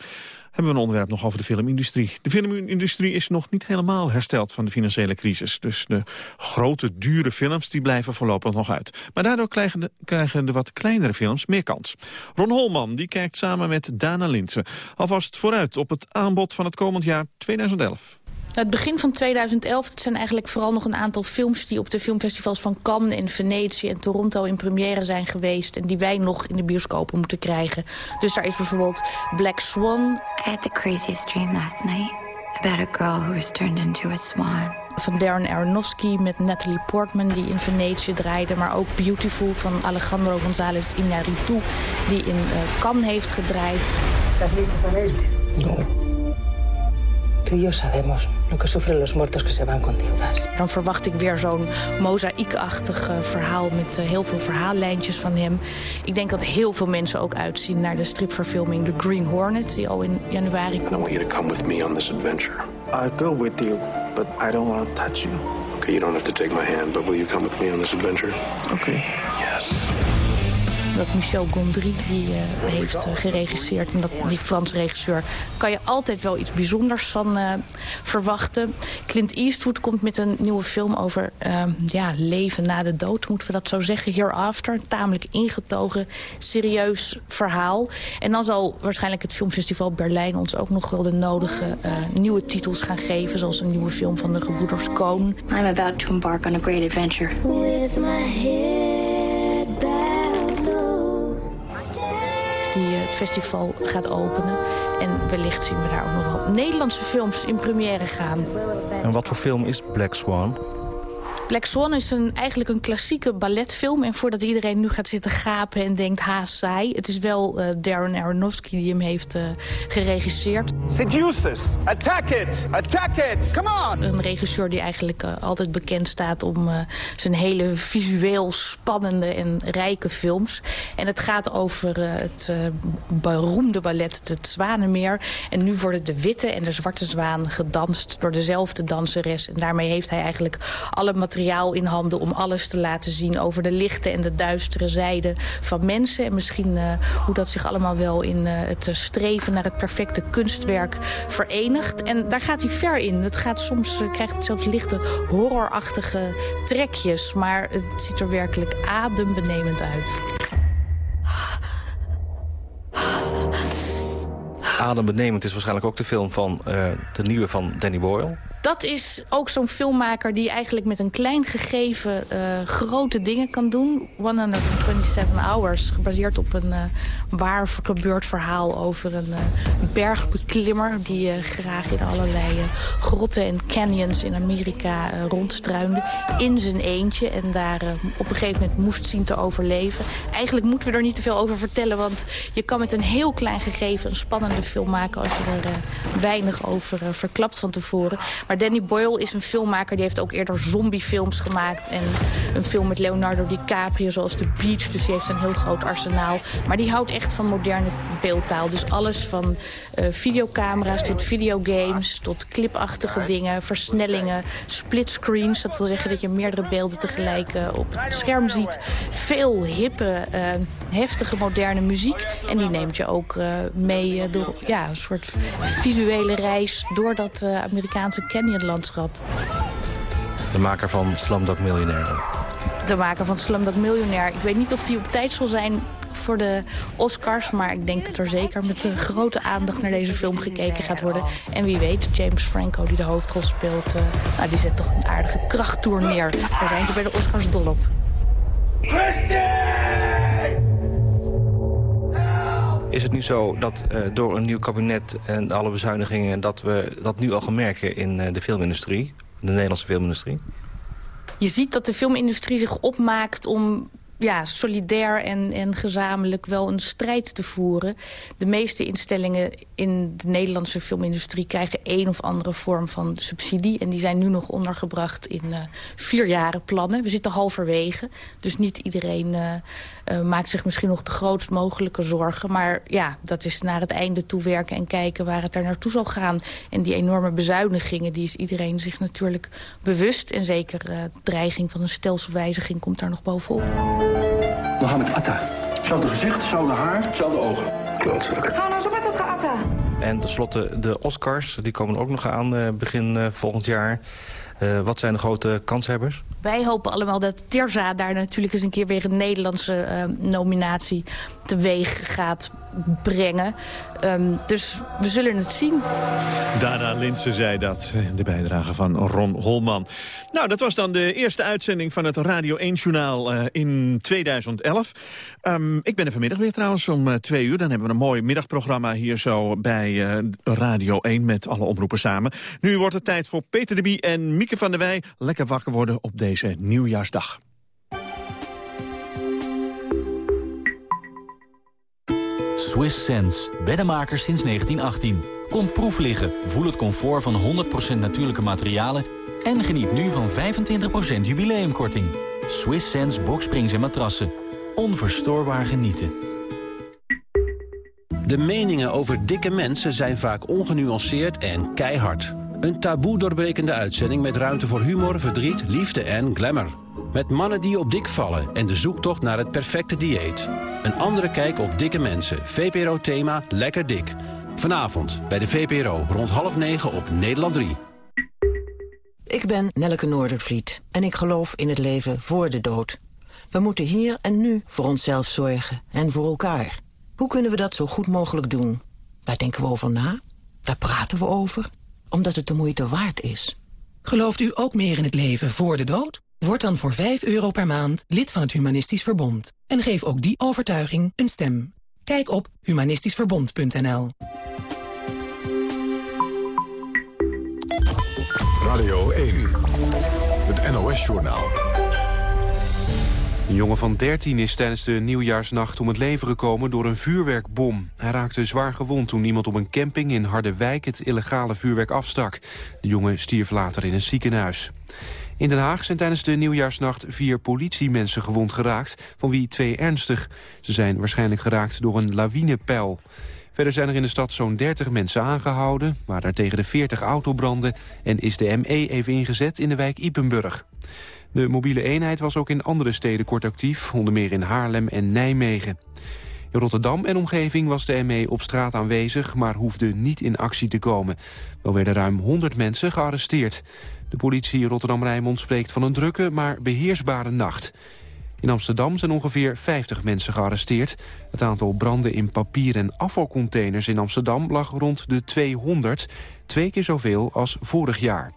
hebben we een onderwerp nog over de filmindustrie. De filmindustrie is nog niet helemaal hersteld van de financiële crisis. Dus de grote, dure films die blijven voorlopig nog uit. Maar daardoor krijgen de, krijgen de wat kleinere films meer kans. Ron Holman die kijkt samen met Dana Linsen alvast vooruit op het aanbod van het komend jaar 2011. Het begin van 2011 het zijn eigenlijk vooral nog een aantal films... die op de filmfestivals van Cannes en Venetië en Toronto in première zijn geweest... en die wij nog in de bioscopen moeten krijgen. Dus daar is bijvoorbeeld Black Swan. I had the craziest dream last night about a girl who was turned into a swan. van Darren Aronofsky met Natalie Portman... die in Venetië draaide. Maar ook Beautiful van Alejandro González Iñárritu... die in uh, Cannes heeft gedraaid. No. Tú y yo sabemos lo que sufren los muertos que se van con deudas. Dan verwacht ik weer zo'n mozaïekachtig uh, verhaal met uh, heel veel verhaallijntjes van hem. Ik denk dat heel veel mensen ook uitzien naar de stripverfilming The Green Hornet, die al in januari komt. I want you to come with me on this adventure. I'll go with you, but I don't want to touch you. Okay, you don't have to take my hand, but will you come with me on this adventure? Okay. Yes dat Michel Gondry die uh, heeft uh, geregisseerd. En dat, die Franse regisseur kan je altijd wel iets bijzonders van uh, verwachten. Clint Eastwood komt met een nieuwe film over ja, leven na de dood, moeten we dat zo zeggen. Hereafter, een tamelijk ingetogen, serieus verhaal. En dan zal waarschijnlijk het filmfestival Berlijn ons ook nog wel de nodige nieuwe titels gaan geven. Zoals een nieuwe film van de gebroeders Coen. I'm about to embark on a great adventure. With my head het festival gaat openen. En wellicht zien we daar ook nog wel Nederlandse films in première gaan. En wat voor film is Black Swan? Black Swan is een, eigenlijk een klassieke balletfilm. En voordat iedereen nu gaat zitten gapen en denkt, ha, saai. Het is wel uh, Darren Aronofsky die hem heeft uh, geregisseerd. Seduces, attack it, attack it, come on! Een regisseur die eigenlijk uh, altijd bekend staat om zijn hele visueel spannende en rijke films. En het gaat over het beroemde ballet Het Zwanenmeer. En nu worden de witte en de zwarte zwaan gedanst door dezelfde danseres. En daarmee heeft hij eigenlijk alle materialen materiaal in handen om alles te laten zien... over de lichte en de duistere zijde van mensen. En misschien uh, hoe dat zich allemaal wel in uh, het streven naar het perfecte kunstwerk verenigt. En daar gaat hij ver in. Het gaat soms, krijgt het zelfs lichte horrorachtige trekjes. Maar het ziet er werkelijk adembenemend uit. Adembenemend is waarschijnlijk ook de film van de nieuwe van Danny Boyle dat is ook zo'n filmmaker die eigenlijk met een klein gegeven uh, grote dingen kan doen. 127 Hours, gebaseerd op een uh, waar gebeurd verhaal over een uh, bergbeklimmer... die graag in allerlei grotten en canyons in Amerika rondstruinde. In zijn eentje en daar op een gegeven moment moest zien te overleven. Eigenlijk moeten we er niet te veel over vertellen... want je kan met een heel klein gegeven een spannende film maken... als je er weinig over verklapt van tevoren. Maar Danny Boyle is een filmmaker. Die heeft ook eerder zombiefilms gemaakt. En een film met Leonardo DiCaprio zoals The Beach. Dus die heeft een heel groot arsenaal. Maar die houdt echt van moderne beeldtaal. Dus alles van uh, videocamera's tot videogames... tot clipachtige dingen, versnellingen, splitscreens. Dat wil zeggen dat je meerdere beelden tegelijk uh, op het scherm ziet. Veel hippe, uh, heftige, moderne muziek. En die neemt je ook mee door ja, een soort visuele reis... door dat Amerikaanse Canyon-landschap. De maker van Slumdog Millionaire. De maker van Slumdog Millionaire. Ik weet niet of die op tijd zal zijn voor de Oscars. Maar ik denk dat er zeker met een grote aandacht naar deze film gekeken gaat worden. En wie weet, James Franco, die de hoofdrol speelt... Uh, nou, die zet toch een aardige krachttoer neer. Daar zijn ze bij de Oscars dol op. Is het nu zo dat uh, door een nieuw kabinet en alle bezuinigingen... dat we dat nu al gaan merken in uh, de filmindustrie, de Nederlandse filmindustrie? Je ziet dat de filmindustrie zich opmaakt om ja, solidair en, en gezamenlijk wel een strijd te voeren. De meeste instellingen in de Nederlandse filmindustrie... krijgen één of andere vorm van subsidie. En die zijn nu nog ondergebracht in uh, vierjaren plannen. We zitten halverwege, dus niet iedereen uh, uh, maakt zich misschien nog de grootst mogelijke zorgen. Maar ja, dat is naar het einde toe werken en kijken waar het er naartoe zal gaan. En die enorme bezuinigingen, die is iedereen zich natuurlijk bewust. En zeker de dreiging van een stelselwijziging komt daar nog bovenop. Mohammed Atta. Hetzelfde gezicht, hetzelfde haar, hetzelfde ogen. Klootzak. Ga nou zo met het Atta. En tenslotte de Oscars, die komen ook nog aan begin volgend jaar. Uh, wat zijn de grote kanshebbers? Wij hopen allemaal dat Terza daar natuurlijk eens een keer weer een Nederlandse uh, nominatie teweeg gaat brengen. Um, dus we zullen het zien. Dana Linsen zei dat, de bijdrage van Ron Holman. Nou, dat was dan de eerste uitzending van het Radio 1-journaal uh, in 2011. Um, ik ben er vanmiddag weer trouwens om uh, twee uur. Dan hebben we een mooi middagprogramma hier zo bij Radio 1 met alle omroepen samen. Nu wordt het tijd voor Peter de Bie en Mieke van der Wij lekker wakker worden op deze nieuwjaarsdag. Swiss Sense, beddenmakers sinds 1918. Kom proef liggen, voel het comfort van 100% natuurlijke materialen... en geniet nu van 25% jubileumkorting. Swiss Sense boksprings en matrassen. Onverstoorbaar genieten. De meningen over dikke mensen zijn vaak ongenuanceerd en keihard. Een taboe doorbrekende uitzending met ruimte voor humor, verdriet, liefde en glamour. Met mannen die op dik vallen en de zoektocht naar het perfecte dieet. Een andere kijk op dikke mensen. VPRO-thema Lekker Dik. Vanavond bij de VPRO rond half negen op Nederland 3. Ik ben Nelleke Noordervliet en ik geloof in het leven voor de dood. We moeten hier en nu voor onszelf zorgen en voor elkaar. Hoe kunnen we dat zo goed mogelijk doen? Daar denken we over na, daar praten we over, omdat het de moeite waard is. Gelooft u ook meer in het leven voor de dood? Word dan voor 5 euro per maand lid van het Humanistisch Verbond. En geef ook die overtuiging een stem. Kijk op humanistischverbond.nl Radio 1, het NOS-journaal. Een jongen van 13 is tijdens de nieuwjaarsnacht om het leven gekomen door een vuurwerkbom. Hij raakte zwaar gewond toen iemand op een camping in Harderwijk het illegale vuurwerk afstak. De jongen stierf later in een ziekenhuis. In Den Haag zijn tijdens de nieuwjaarsnacht vier politiemensen gewond geraakt, van wie twee ernstig. Ze zijn waarschijnlijk geraakt door een lawinepeil. Verder zijn er in de stad zo'n 30 mensen aangehouden, maar er tegen de 40 autobranden en is de ME even ingezet in de wijk Ipenburg. De mobiele eenheid was ook in andere steden kort actief, onder meer in Haarlem en Nijmegen. In Rotterdam en omgeving was de ME op straat aanwezig, maar hoefde niet in actie te komen. Wel werden ruim 100 mensen gearresteerd. De politie Rotterdam-Rijnmond spreekt van een drukke, maar beheersbare nacht. In Amsterdam zijn ongeveer 50 mensen gearresteerd. Het aantal branden in papier- en afvalcontainers in Amsterdam lag rond de 200. Twee keer zoveel als vorig jaar.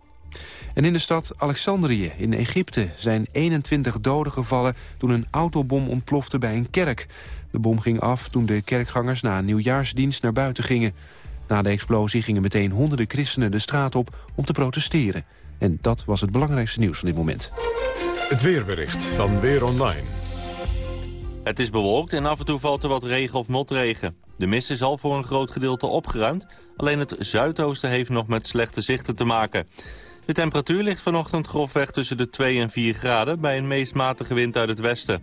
En in de stad Alexandrië in Egypte zijn 21 doden gevallen... toen een autobom ontplofte bij een kerk. De bom ging af toen de kerkgangers na een nieuwjaarsdienst naar buiten gingen. Na de explosie gingen meteen honderden christenen de straat op om te protesteren. En dat was het belangrijkste nieuws van dit moment. Het weerbericht van Weer Online. Het is bewolkt en af en toe valt er wat regen of motregen. De mist is al voor een groot gedeelte opgeruimd. Alleen het zuidoosten heeft nog met slechte zichten te maken. De temperatuur ligt vanochtend grofweg tussen de 2 en 4 graden... bij een meest matige wind uit het westen.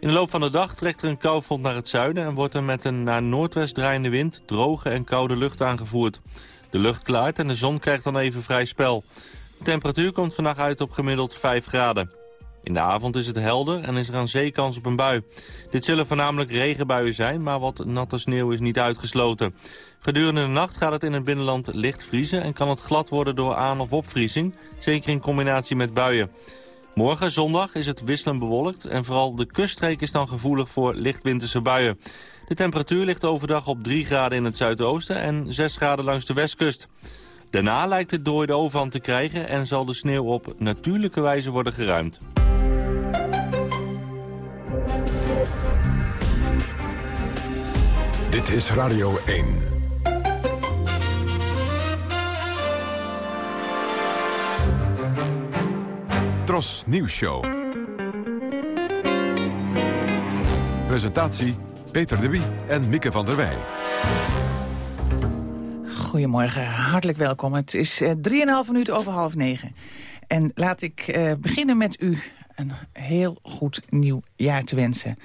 In de loop van de dag trekt er een koufront naar het zuiden... en wordt er met een naar noordwest draaiende wind droge en koude lucht aangevoerd. De lucht klaart en de zon krijgt dan even vrij spel. De temperatuur komt vandaag uit op gemiddeld 5 graden. In de avond is het helder en is er aan zee kans op een bui. Dit zullen voornamelijk regenbuien zijn, maar wat natte sneeuw is niet uitgesloten. Gedurende de nacht gaat het in het binnenland licht vriezen... en kan het glad worden door aan- of opvriezing, zeker in combinatie met buien. Morgen, zondag, is het wisselend bewolkt... en vooral de kuststreek is dan gevoelig voor lichtwinterse buien. De temperatuur ligt overdag op 3 graden in het zuidoosten... en 6 graden langs de westkust. Daarna lijkt het door de overhand te krijgen... en zal de sneeuw op natuurlijke wijze worden geruimd. Dit is Radio 1. Tros Nieuws Show. Presentatie Peter de Wie en Mieke van der Wij. Goedemorgen, hartelijk welkom. Het is uh, 3,5 minuten over half negen. En laat ik uh, beginnen met u een heel goed nieuw jaar te wensen.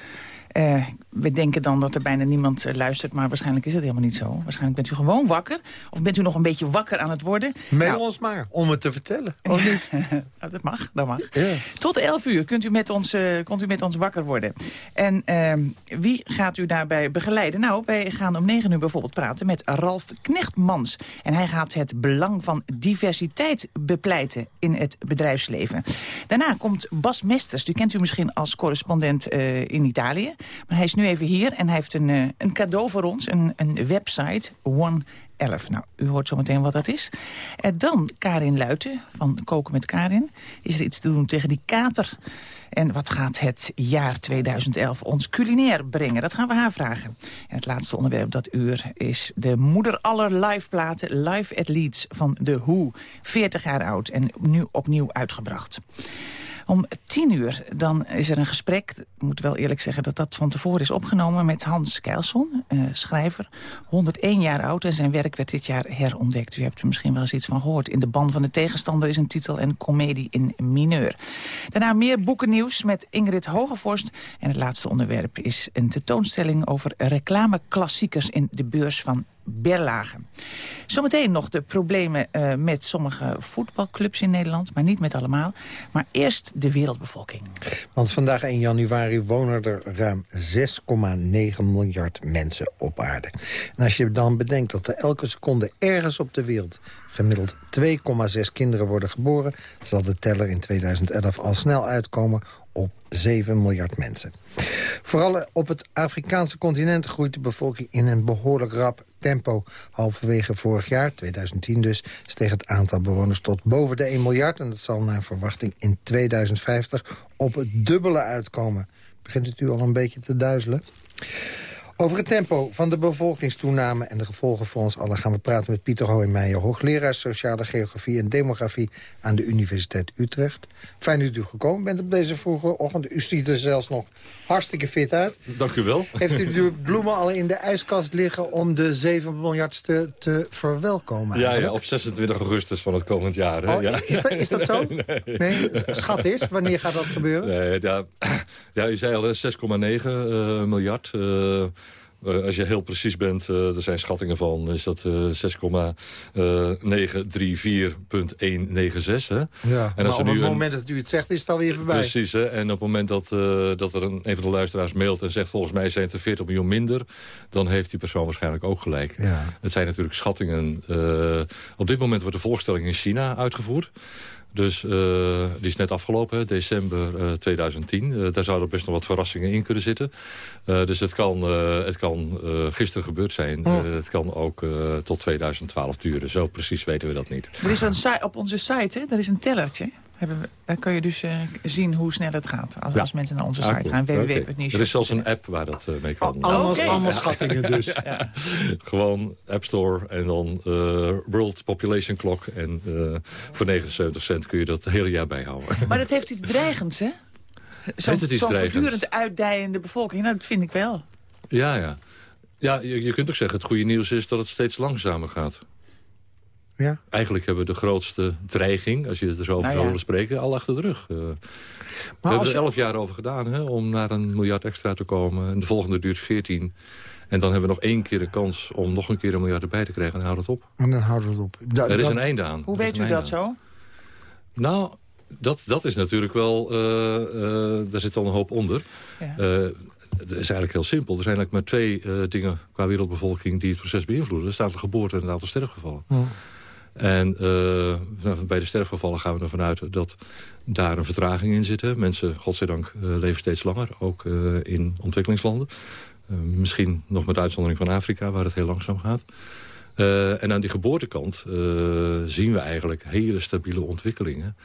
Uh, we denken dan dat er bijna niemand eh, luistert, maar waarschijnlijk is dat helemaal niet zo. Waarschijnlijk bent u gewoon wakker. Of bent u nog een beetje wakker aan het worden? Mail nou, ons maar, om het te vertellen. Of niet? [LAUGHS] dat mag, dat mag. Ja. Tot 11 uur kunt u met ons, uh, kunt u met ons wakker worden. En ehm, wie gaat u daarbij begeleiden? Nou, wij gaan om 9 uur bijvoorbeeld praten met Ralf Knechtmans. En hij gaat het belang van diversiteit bepleiten in het bedrijfsleven. Daarna komt Bas Mesters. U kent u misschien als correspondent uh, in Italië. Maar hij is nu even hier en hij heeft een, uh, een cadeau voor ons. Een, een website, One 11. Nou, u hoort zometeen wat dat is. En dan Karin Luiten van Koken met Karin. Is er iets te doen tegen die kater? En wat gaat het jaar 2011 ons culinair brengen? Dat gaan we haar vragen. En het laatste onderwerp dat uur is de moeder aller liveplaten... Live at Leeds van The Who. 40 jaar oud en nu opnieuw uitgebracht. Om tien uur dan is er een gesprek. Ik moet wel eerlijk zeggen dat dat van tevoren is opgenomen... met Hans Keilson, uh, schrijver. 101 jaar oud en zijn werk werd dit jaar herontdekt. U hebt er misschien wel eens iets van gehoord. In de ban van de tegenstander is een titel en komedie in mineur. Daarna meer boekennieuws met Ingrid Hogevorst. En het laatste onderwerp is een tentoonstelling over reclameklassiekers... in de beurs van Berlage. Zometeen nog de problemen uh, met sommige voetbalclubs in Nederland, maar niet met allemaal. Maar eerst de wereldbevolking. Want vandaag 1 januari wonen er ruim 6,9 miljard mensen op aarde. En als je dan bedenkt dat er elke seconde ergens op de wereld gemiddeld 2,6 kinderen worden geboren... zal de teller in 2011 al snel uitkomen op 7 miljard mensen. Vooral op het Afrikaanse continent groeit de bevolking in een behoorlijk rap tempo. Halverwege vorig jaar, 2010 dus, steeg het aantal bewoners tot boven de 1 miljard. En dat zal naar verwachting in 2050 op het dubbele uitkomen. Begint het u al een beetje te duizelen? Over het tempo van de bevolkingstoename en de gevolgen voor ons allen... gaan we praten met Pieter Hoijmeijer, hoogleraar Sociale Geografie en Demografie aan de Universiteit Utrecht. Fijn dat u gekomen bent op deze vroege ochtend. U ziet er zelfs nog hartstikke fit uit. Dank u wel. Heeft u de bloemen al in de ijskast liggen om de 7 miljardste te verwelkomen? Ja, ja, op 26 augustus van het komend jaar. Hè? Oh, ja. is, dat, is dat zo? [LAUGHS] Nee. nee. Schat is, wanneer gaat dat gebeuren? Nee, ja, ja, u zei al 6,9 uh, miljard... Uh, als je heel precies bent, uh, er zijn schattingen van, is dat uh, 6,934.196. Ja, en als maar op het moment dat u het zegt, is het alweer voorbij. Precies, hè? en op het moment dat, dat er een, een van de luisteraars mailt en zegt... volgens mij zijn het er 40 miljoen minder, dan heeft die persoon waarschijnlijk ook gelijk. Ja. Het zijn natuurlijk schattingen. op dit moment wordt de volkstelling in China uitgevoerd. Dus uh, die is net afgelopen, december uh, 2010. Uh, daar zouden best nog wat verrassingen in kunnen zitten. dus het kan, het kan gisteren gebeurd zijn. Oh. het kan ook tot 2012 duren. Zo precies weten we dat niet. Er is een op onze site, hè? er is een tellertje. Hebben we, daar kun je dus uh, zien hoe snel het gaat. Als, ja. als mensen naar onze site gaan. Okay. Er is zelfs een app waar dat uh, mee kan. Oh, allemaal, okay. allemaal schattingen dus. [LAUGHS] ja. Gewoon App Store en dan uh, World Population Clock. En voor 79 cent kun je dat het hele jaar bijhouden. [LAUGHS] Maar dat heeft iets dreigends, hè? Zo'n zo voortdurend uitdijende bevolking. Nou, dat vind ik wel. Ja, ja. Ja, je, je kunt ook zeggen, het goede nieuws is dat het steeds langzamer gaat. Ja. Eigenlijk hebben we de grootste dreiging, als je het er zo over nou, ja. spreken, al achter de rug. Uh, we hebben er elf jaar over gedaan hè, om naar een miljard extra te komen. En de volgende duurt 14. En dan hebben we nog één keer de kans om nog een keer een miljard erbij te krijgen. En dan houdt het op. En dan houdt het op. Da er is een einde aan. Hoe weet u dat zo? Nou, dat, dat is natuurlijk wel... Uh, uh, daar zit al een hoop onder. Ja. Het is eigenlijk heel simpel. Er zijn eigenlijk maar twee dingen qua wereldbevolking die het proces beïnvloeden. Er staat de geboorte en het aantal sterfgevallen. Ja. En uh, bij de sterfgevallen gaan we ervan uit dat daar een vertraging in zit. Mensen, godzijdank, uh, leven steeds langer, ook uh, in ontwikkelingslanden. misschien nog met uitzondering van Afrika, waar het heel langzaam gaat. en aan die geboortekant zien we eigenlijk hele stabiele ontwikkelingen.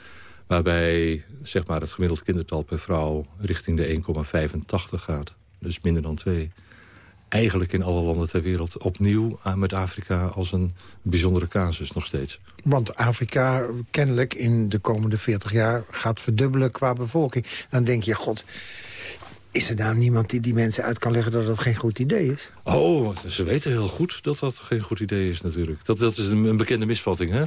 Waarbij zeg maar, het gemiddeld kindertal per vrouw richting de 1,85 gaat. Dus minder dan twee eigenlijk in alle landen ter wereld opnieuw met Afrika als een bijzondere casus nog steeds. Want Afrika kennelijk in de komende 40 jaar gaat verdubbelen qua bevolking. Dan denk je, god, Is er nou niemand die die mensen uit kan leggen dat dat geen goed idee is? Oh, ze weten heel goed dat dat geen goed idee is natuurlijk. Dat, dat is een, een bekende misvatting. Hè?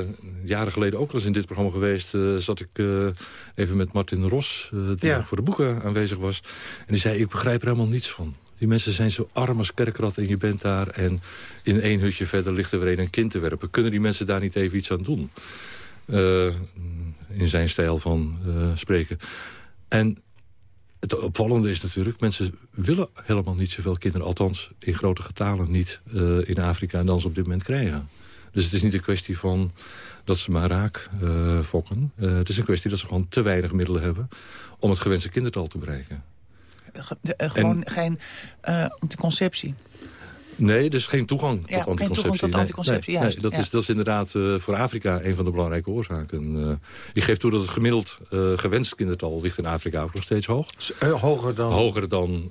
Uh, jaren geleden ook al eens in dit programma geweest... Uh, zat ik uh, even met Martin Ros, die ja. voor de boeken aanwezig was. En die zei, ik begrijp er helemaal niets van. Die mensen zijn zo arm als kerkrat en je bent daar... en in één hutje verder ligt er weer een kind te werpen. Kunnen die mensen daar niet even iets aan doen? in zijn stijl van spreken. En het opvallende is natuurlijk, mensen willen helemaal niet zoveel kinderen... althans in grote getalen niet uh, in Afrika dan ze op dit moment krijgen. Dus het is niet een kwestie van dat ze maar raak fokken. Het is een kwestie dat ze gewoon te weinig middelen hebben... om het gewenste kindertal te bereiken. Gewoon en, geen anticonceptie? Nee, dus geen toegang ja, tot anticonceptie. Geen toegang tot anticonceptie, nee, nee, nee dat, is, dat is inderdaad uh, voor Afrika een van de belangrijke oorzaken. Uh, ik geef toe dat het gemiddeld uh, gewenst kindertal ligt in Afrika ook nog steeds hoog. hoger dan? Hoger dan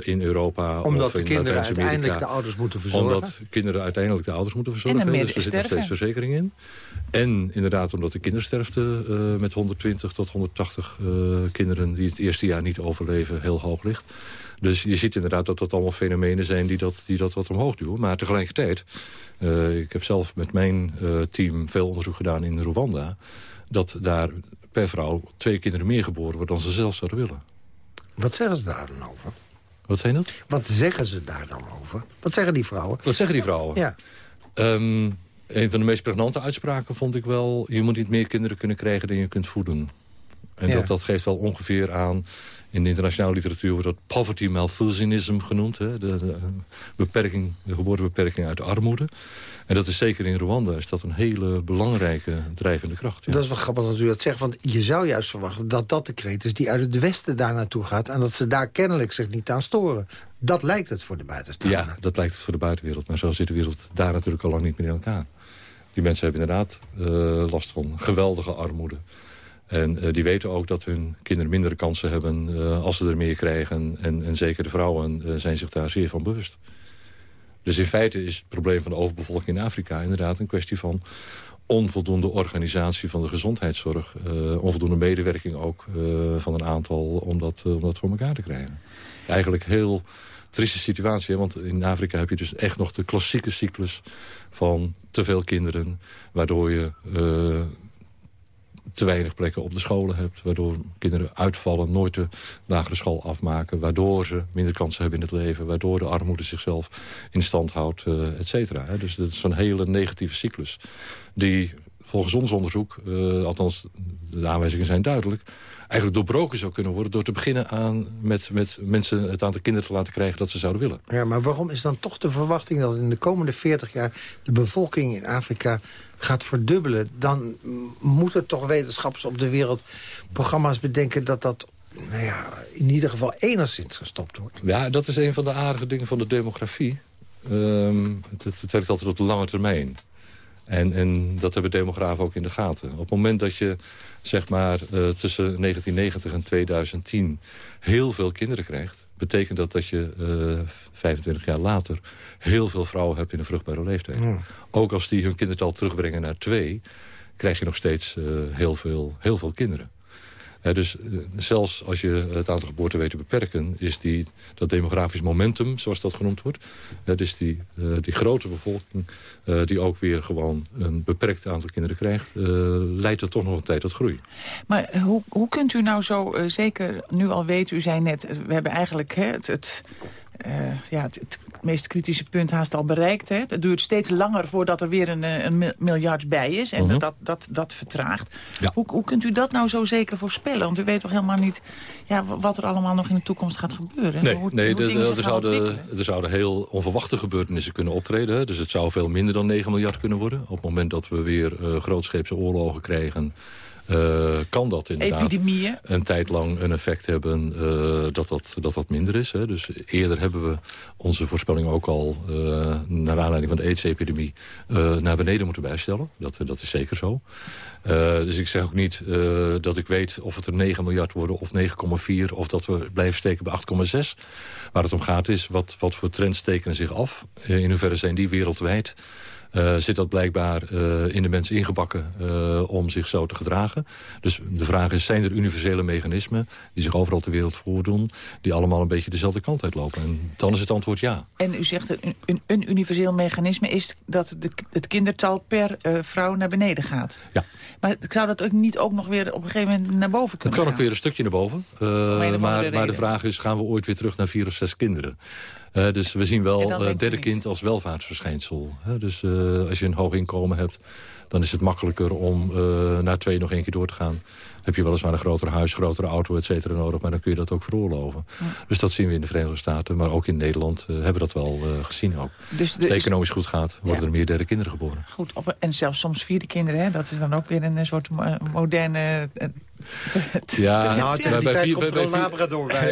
in Europa Omdat of de in kinderen uiteindelijk de ouders moeten verzorgen? Omdat kinderen uiteindelijk de ouders moeten verzorgen. En dus er zit nog steeds verzekering in. En inderdaad omdat de kindersterfte met 120 tot 180 kinderen... die het eerste jaar niet overleven heel hoog ligt. Dus je ziet inderdaad dat dat allemaal fenomenen zijn die dat, die dat wat omhoog duwen. Maar tegelijkertijd, uh, ik heb zelf met mijn uh, team veel onderzoek gedaan in Rwanda... dat daar per vrouw twee kinderen meer geboren worden dan ze zelf zouden willen. Wat zeggen ze daar dan over? Wat zijn dat? Wat zeggen ze daar dan over? Wat zeggen die vrouwen? Wat zeggen die vrouwen? Ja. Um, een van de meest pregnante uitspraken vond ik wel... je moet niet meer kinderen kunnen krijgen dan je kunt voeden. En ja. dat, dat geeft wel ongeveer aan in de internationale literatuur wordt dat poverty malthusianism genoemd. Hè? De, de, beperking, de geboortebeperking uit armoede. En dat is zeker in Rwanda is dat een hele belangrijke drijvende kracht. Ja. Dat is wel grappig dat u dat zegt, want je zou juist verwachten... dat dat de kreet is die uit het westen daar naartoe gaat... en dat ze daar kennelijk zich niet aan storen. Dat lijkt het voor de buitenstaander. Ja, dat lijkt het voor de buitenwereld. Maar zo zit de wereld daar natuurlijk al lang niet meer in elkaar. Die mensen hebben inderdaad uh, last van geweldige armoede. En uh, die weten ook dat hun kinderen mindere kansen hebben uh, als ze er meer krijgen. En, en zeker de vrouwen uh, zijn zich daar zeer van bewust. Dus in feite is het probleem van de overbevolking in Afrika inderdaad een kwestie van onvoldoende organisatie van de gezondheidszorg. onvoldoende medewerking ook van een aantal om dat, om dat voor elkaar te krijgen. Eigenlijk heel trieste situatie, hè? want in Afrika heb je dus echt nog de klassieke cyclus van te veel kinderen, waardoor je te weinig plekken op de scholen hebt... waardoor kinderen uitvallen, nooit de lagere school afmaken... waardoor ze minder kansen hebben in het leven... waardoor de armoede zichzelf in stand houdt, uh, et cetera. Dus dat is een hele negatieve cyclus... die volgens ons onderzoek, uh, althans de aanwijzingen zijn duidelijk eigenlijk doorbroken zou kunnen worden... door te beginnen aan met, met mensen het aantal kinderen te laten krijgen dat ze zouden willen. Ja, maar waarom is dan toch de verwachting dat in de komende 40 jaar... de bevolking in Afrika gaat verdubbelen? Dan moeten toch wetenschappers op de wereld programma's bedenken... dat dat nou ja, in ieder geval enigszins gestopt wordt. Ja, dat is een van de aardige dingen van de demografie. Um, het, het werkt altijd op de lange termijn. En, en dat hebben demografen ook in de gaten. Op het moment dat je zeg maar, uh, tussen 1990 en 2010 heel veel kinderen krijgt... betekent dat dat je uh, eh, 25 jaar later heel veel vrouwen hebt in een vruchtbare leeftijd. Ja. Ook als die hun kindertal terugbrengen naar twee... krijg je nog steeds uh, heel, veel, heel veel kinderen dus eh, zelfs als je het aantal geboorten weet te beperken... is die, dat demografisch momentum, zoals dat genoemd wordt... dus die, uh, die grote bevolking uh, die ook weer gewoon een beperkt aantal kinderen krijgt... leidt er toch nog een tijd tot groei. Maar hoe, hoe kunt u nou zo zeker nu al weten... u zei net, we hebben eigenlijk het, het ja, het, het, meest kritische punt haast al bereikt. Hè? Het duurt steeds langer voordat er weer een, eh, een miljard bij is. En mhm. dat, dat, dat vertraagt. Hoe, hoe kunt u dat nou zo zeker voorspellen? Want u weet toch helemaal niet ja, wat er allemaal nog in de toekomst gaat gebeuren? Nee, hoe, nee hoe er, zouden, er zouden heel onverwachte gebeurtenissen kunnen optreden. Hè? Dus het zou veel minder dan 9 miljard kunnen worden. Op het moment dat we weer uh, grootscheepse oorlogen krijgen... Uh, kan dat inderdaad Epidemieën. een tijd lang een effect hebben uh, dat, dat, dat dat minder is. Hè. Dus eerder hebben we onze voorspelling ook al, naar aanleiding van de AIDS-epidemie, naar beneden moeten bijstellen. Dat, dat is zeker zo. dus ik zeg ook niet dat ik weet of het er 9 miljard worden of 9,4... of dat we blijven steken bij 8,6. Waar het om gaat is, wat, wat voor trends tekenen zich af? in hoeverre zijn die wereldwijd? Uh, zit dat blijkbaar uh, in de mens ingebakken uh, om zich zo te gedragen. Dus de vraag is, zijn er universele mechanismen die zich overal ter wereld voordoen... die allemaal een beetje dezelfde kant uitlopen? En dan is het antwoord ja. En u zegt, een, een, een universeel mechanisme is dat de, het kindertal per vrouw naar beneden gaat. Ja. Maar zou dat ook niet ook nog weer op een gegeven moment naar boven kunnen Het kan ook weer een stukje naar boven. maar, maar de vraag is, gaan we ooit weer terug naar vier of zes kinderen? Uh, dus we zien wel uh, derde kind als welvaartsverschijnsel. Hè? Dus uh, als je een hoog inkomen hebt, dan is het makkelijker om na twee nog één keer door te gaan heb je weliswaar een groter huis, grotere auto, et cetera nodig. Maar dan kun je dat ook veroorloven. Dus dat zien we in de Verenigde Staten. Maar ook in Nederland hebben we dat wel gezien ook. Dus Als het economisch goed gaat, worden er meer derde kinderen geboren. Goed, op, en zelfs soms vierde kinderen. Hè? Dat is dan ook weer een soort moderne [LAUGHS] ja, nou, bij, bij, vier, bij, [LAUGHS]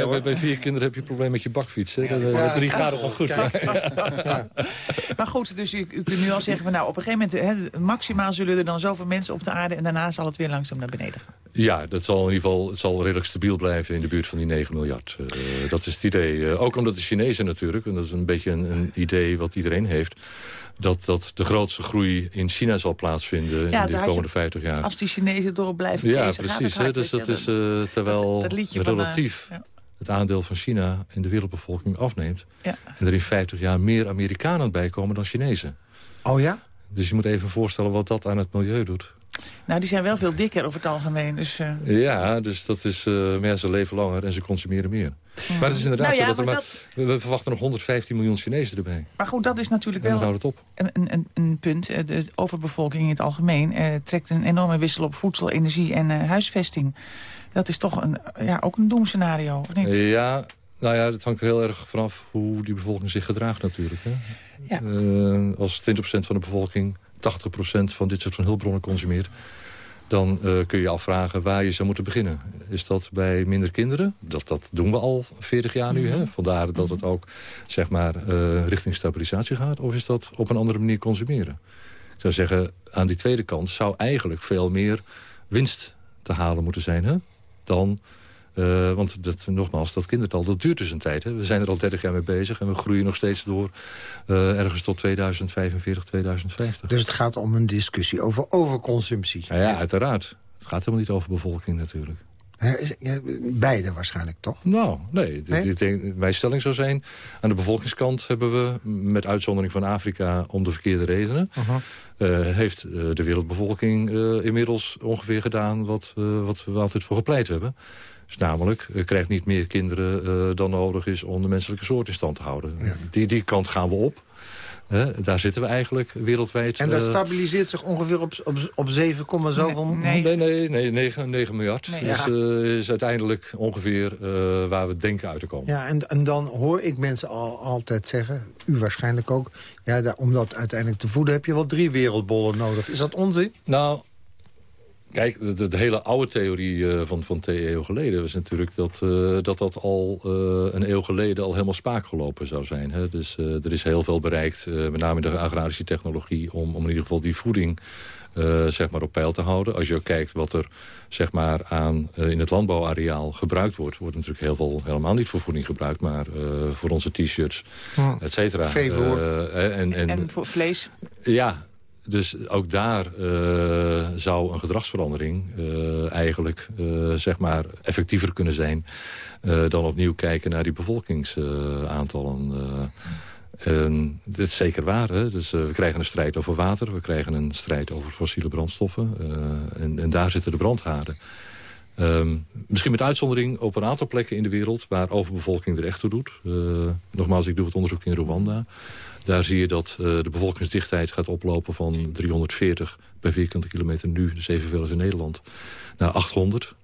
bij, bij, vier kinderen heb je een probleem met je bakfiets. Hè? Ja. drie gaat het nog goed. [LAUGHS] maar goed, dus u, u, kunt nu al zeggen... van nou, op een gegeven moment, hè, maximaal zullen er dan zoveel mensen op de aarde... en daarna zal het weer langzaam naar beneden gaan. Ja, dat zal in ieder geval het zal redelijk stabiel blijven in de buurt van die 9 miljard. Uh, dat is het idee. Uh, ook omdat de Chinezen natuurlijk, en dat is een beetje een, een idee wat iedereen heeft dat, dat de grootste groei in China zal plaatsvinden in de komende 50 jaar. Als die Chinezen door blijven Ja, precies. Hè, dus dat is uh, terwijl dat, dat relatief van, uh, ja. het aandeel van China in de wereldbevolking afneemt. Ja. En er in 50 jaar meer Amerikanen bij komen dan Chinezen. Oh ja? Dus je moet even voorstellen wat dat aan het milieu doet. Nou, die zijn wel veel dikker over het algemeen. Dus, uh... Ja, dus dat is, uh, maar ze leven langer en ze consumeren meer. Maar het is inderdaad nou ja, zo dat er maar, dat... we verwachten nog 115 miljoen Chinezen erbij. Maar goed, dat is natuurlijk wel het op. Een, een, een punt. Eh, de overbevolking in het algemeen uh, trekt een enorme wissel op voedsel, energie en huisvesting. Dat is toch een, ja, ook een doemscenario, of niet? Ja, nou ja, dat hangt er heel erg vanaf hoe die bevolking zich gedraagt natuurlijk. Hè. Ja. als 20% van de bevolking 80% van dit soort van hulpbronnen consumeert... dan uh, kun je afvragen waar je zou moeten beginnen. Is dat bij minder kinderen? Dat, dat doen we al 40 jaar nu. Hè? Mhm. Vandaar dat het ook zeg maar, uh, richting stabilisatie gaat. Of is dat op een andere manier consumeren? Ik zou zeggen, aan die tweede kant zou eigenlijk veel meer winst te halen moeten zijn... Hè? dan uh, want dat, nogmaals, dat kindertal, dat duurt dus een tijd. Hè. We zijn er al 30 jaar mee bezig en we groeien nog steeds door... Uh, ergens tot 2045, 2050. Dus het gaat om een discussie over overconsumptie. Ja, ja uiteraard. Het gaat helemaal niet over bevolking natuurlijk. Beide waarschijnlijk, toch? Nou, nee. nee? mijn stelling zou zijn... aan de bevolkingskant hebben we, met uitzondering van Afrika... om de verkeerde redenen... Uh -huh. uh, heeft de wereldbevolking uh, inmiddels ongeveer gedaan... Wat, wat we altijd voor gepleit hebben. Dus namelijk, uh, krijgt niet meer kinderen uh, dan nodig is om de menselijke soort in stand te houden. Ja. Die, die kant gaan we op. Uh, daar zitten we eigenlijk wereldwijd. En dat stabiliseert zich ongeveer op, op, op 7, zoveel? Nee, nee, nee, nee 9, 9 miljard. Nee, dus ja. is uiteindelijk ongeveer waar we denken uit te komen. Ja, en, en dan hoor ik mensen al, altijd zeggen, u waarschijnlijk ook... Ja, da, om dat uiteindelijk te voeden heb je wel drie wereldbollen nodig. Is dat onzin? Nou, Kijk, de, de, hele oude theorie uh, van, van twee eeuw geleden was natuurlijk dat uh, dat, dat al uh, een eeuw geleden al helemaal spaak gelopen zou zijn. Hè? Dus er is heel veel bereikt, met name in de agrarische technologie, om, om in ieder geval die voeding zeg maar op peil te houden. Als je ook kijkt wat er zeg maar, aan, in het landbouwareaal gebruikt wordt, wordt natuurlijk heel veel helemaal niet voor voeding gebruikt, maar voor onze t-shirts, ja. et cetera. en, en, en voor vlees? Ja, dus ook daar uh, zou een gedragsverandering uh, eigenlijk uh, zeg maar effectiever kunnen zijn... dan opnieuw kijken naar die bevolkingsaantallen. dit is zeker waar. Hè? Dus, we krijgen een strijd over water, we krijgen een strijd over fossiele brandstoffen. En, en, daar zitten de brandhaarden. Um, misschien met uitzondering op een aantal plekken in de wereld... waar overbevolking er echt toe doet. nogmaals, ik doe het onderzoek in Rwanda... Daar zie je dat uh, de bevolkingsdichtheid gaat oplopen van 340 per vierkante kilometer nu, dus evenveel als in Nederland, naar 800.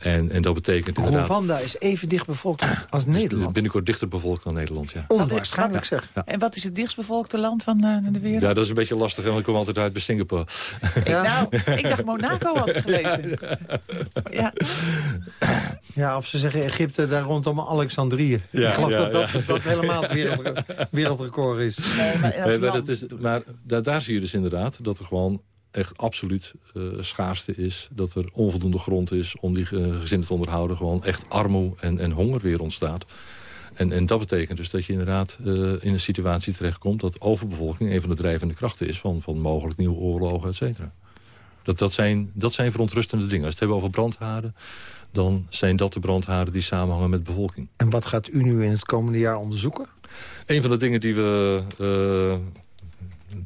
En, en dat betekent inderdaad... Rwanda is even dicht bevolkt als Nederland. Binnenkort dichter bevolkt dan Nederland, ja. Onwaarschijnlijk zeg. En wat is het dichtstbevolkte land van uh, de wereld? Ja, dat is een beetje lastig, want ik kom altijd uit bij Singapore. Ja. Nou, ik dacht Monaco had ik gelezen. Ja. ja, of ze zeggen Egypte daar rondom Alexandrië. Ja, ik geloof dat, dat, dat helemaal het wereld, wereldrecord is. Nee, maar, nee, maar, dat is, maar daar, daar zie je dus inderdaad dat er gewoon echt absoluut uh, schaarste is. Dat er onvoldoende grond is om die uh, gezinnen te onderhouden. Gewoon echt armoede en, en honger weer ontstaat. En, en dat betekent dus dat je inderdaad uh, in een situatie terechtkomt... dat overbevolking een van de drijvende krachten is... van, van mogelijk nieuwe oorlogen, et cetera. Dat, dat, zijn, dat zijn verontrustende dingen. Als we het hebben over brandhaarden... dan zijn dat de brandhaarden die samenhangen met bevolking. En wat gaat u nu in het komende jaar onderzoeken? Een van de dingen die we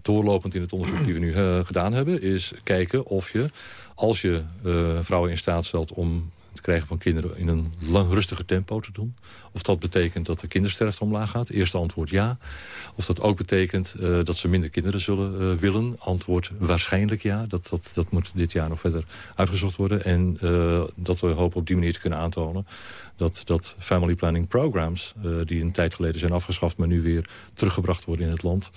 doorlopend in het onderzoek die we nu uh, gedaan hebben... is kijken of je, als je uh, vrouwen in staat stelt om het krijgen van kinderen in een lang rustiger tempo te doen. Of dat betekent dat de kindersterfte omlaag gaat. Eerste antwoord ja. Of dat ook betekent uh, dat ze minder kinderen zullen uh, willen. Antwoord waarschijnlijk ja. Dat, dat, dat moet dit jaar nog verder uitgezocht worden. En uh, dat we hopen op die manier te kunnen aantonen... dat, dat family planning programs, die een tijd geleden zijn afgeschaft... maar nu weer teruggebracht worden in het land...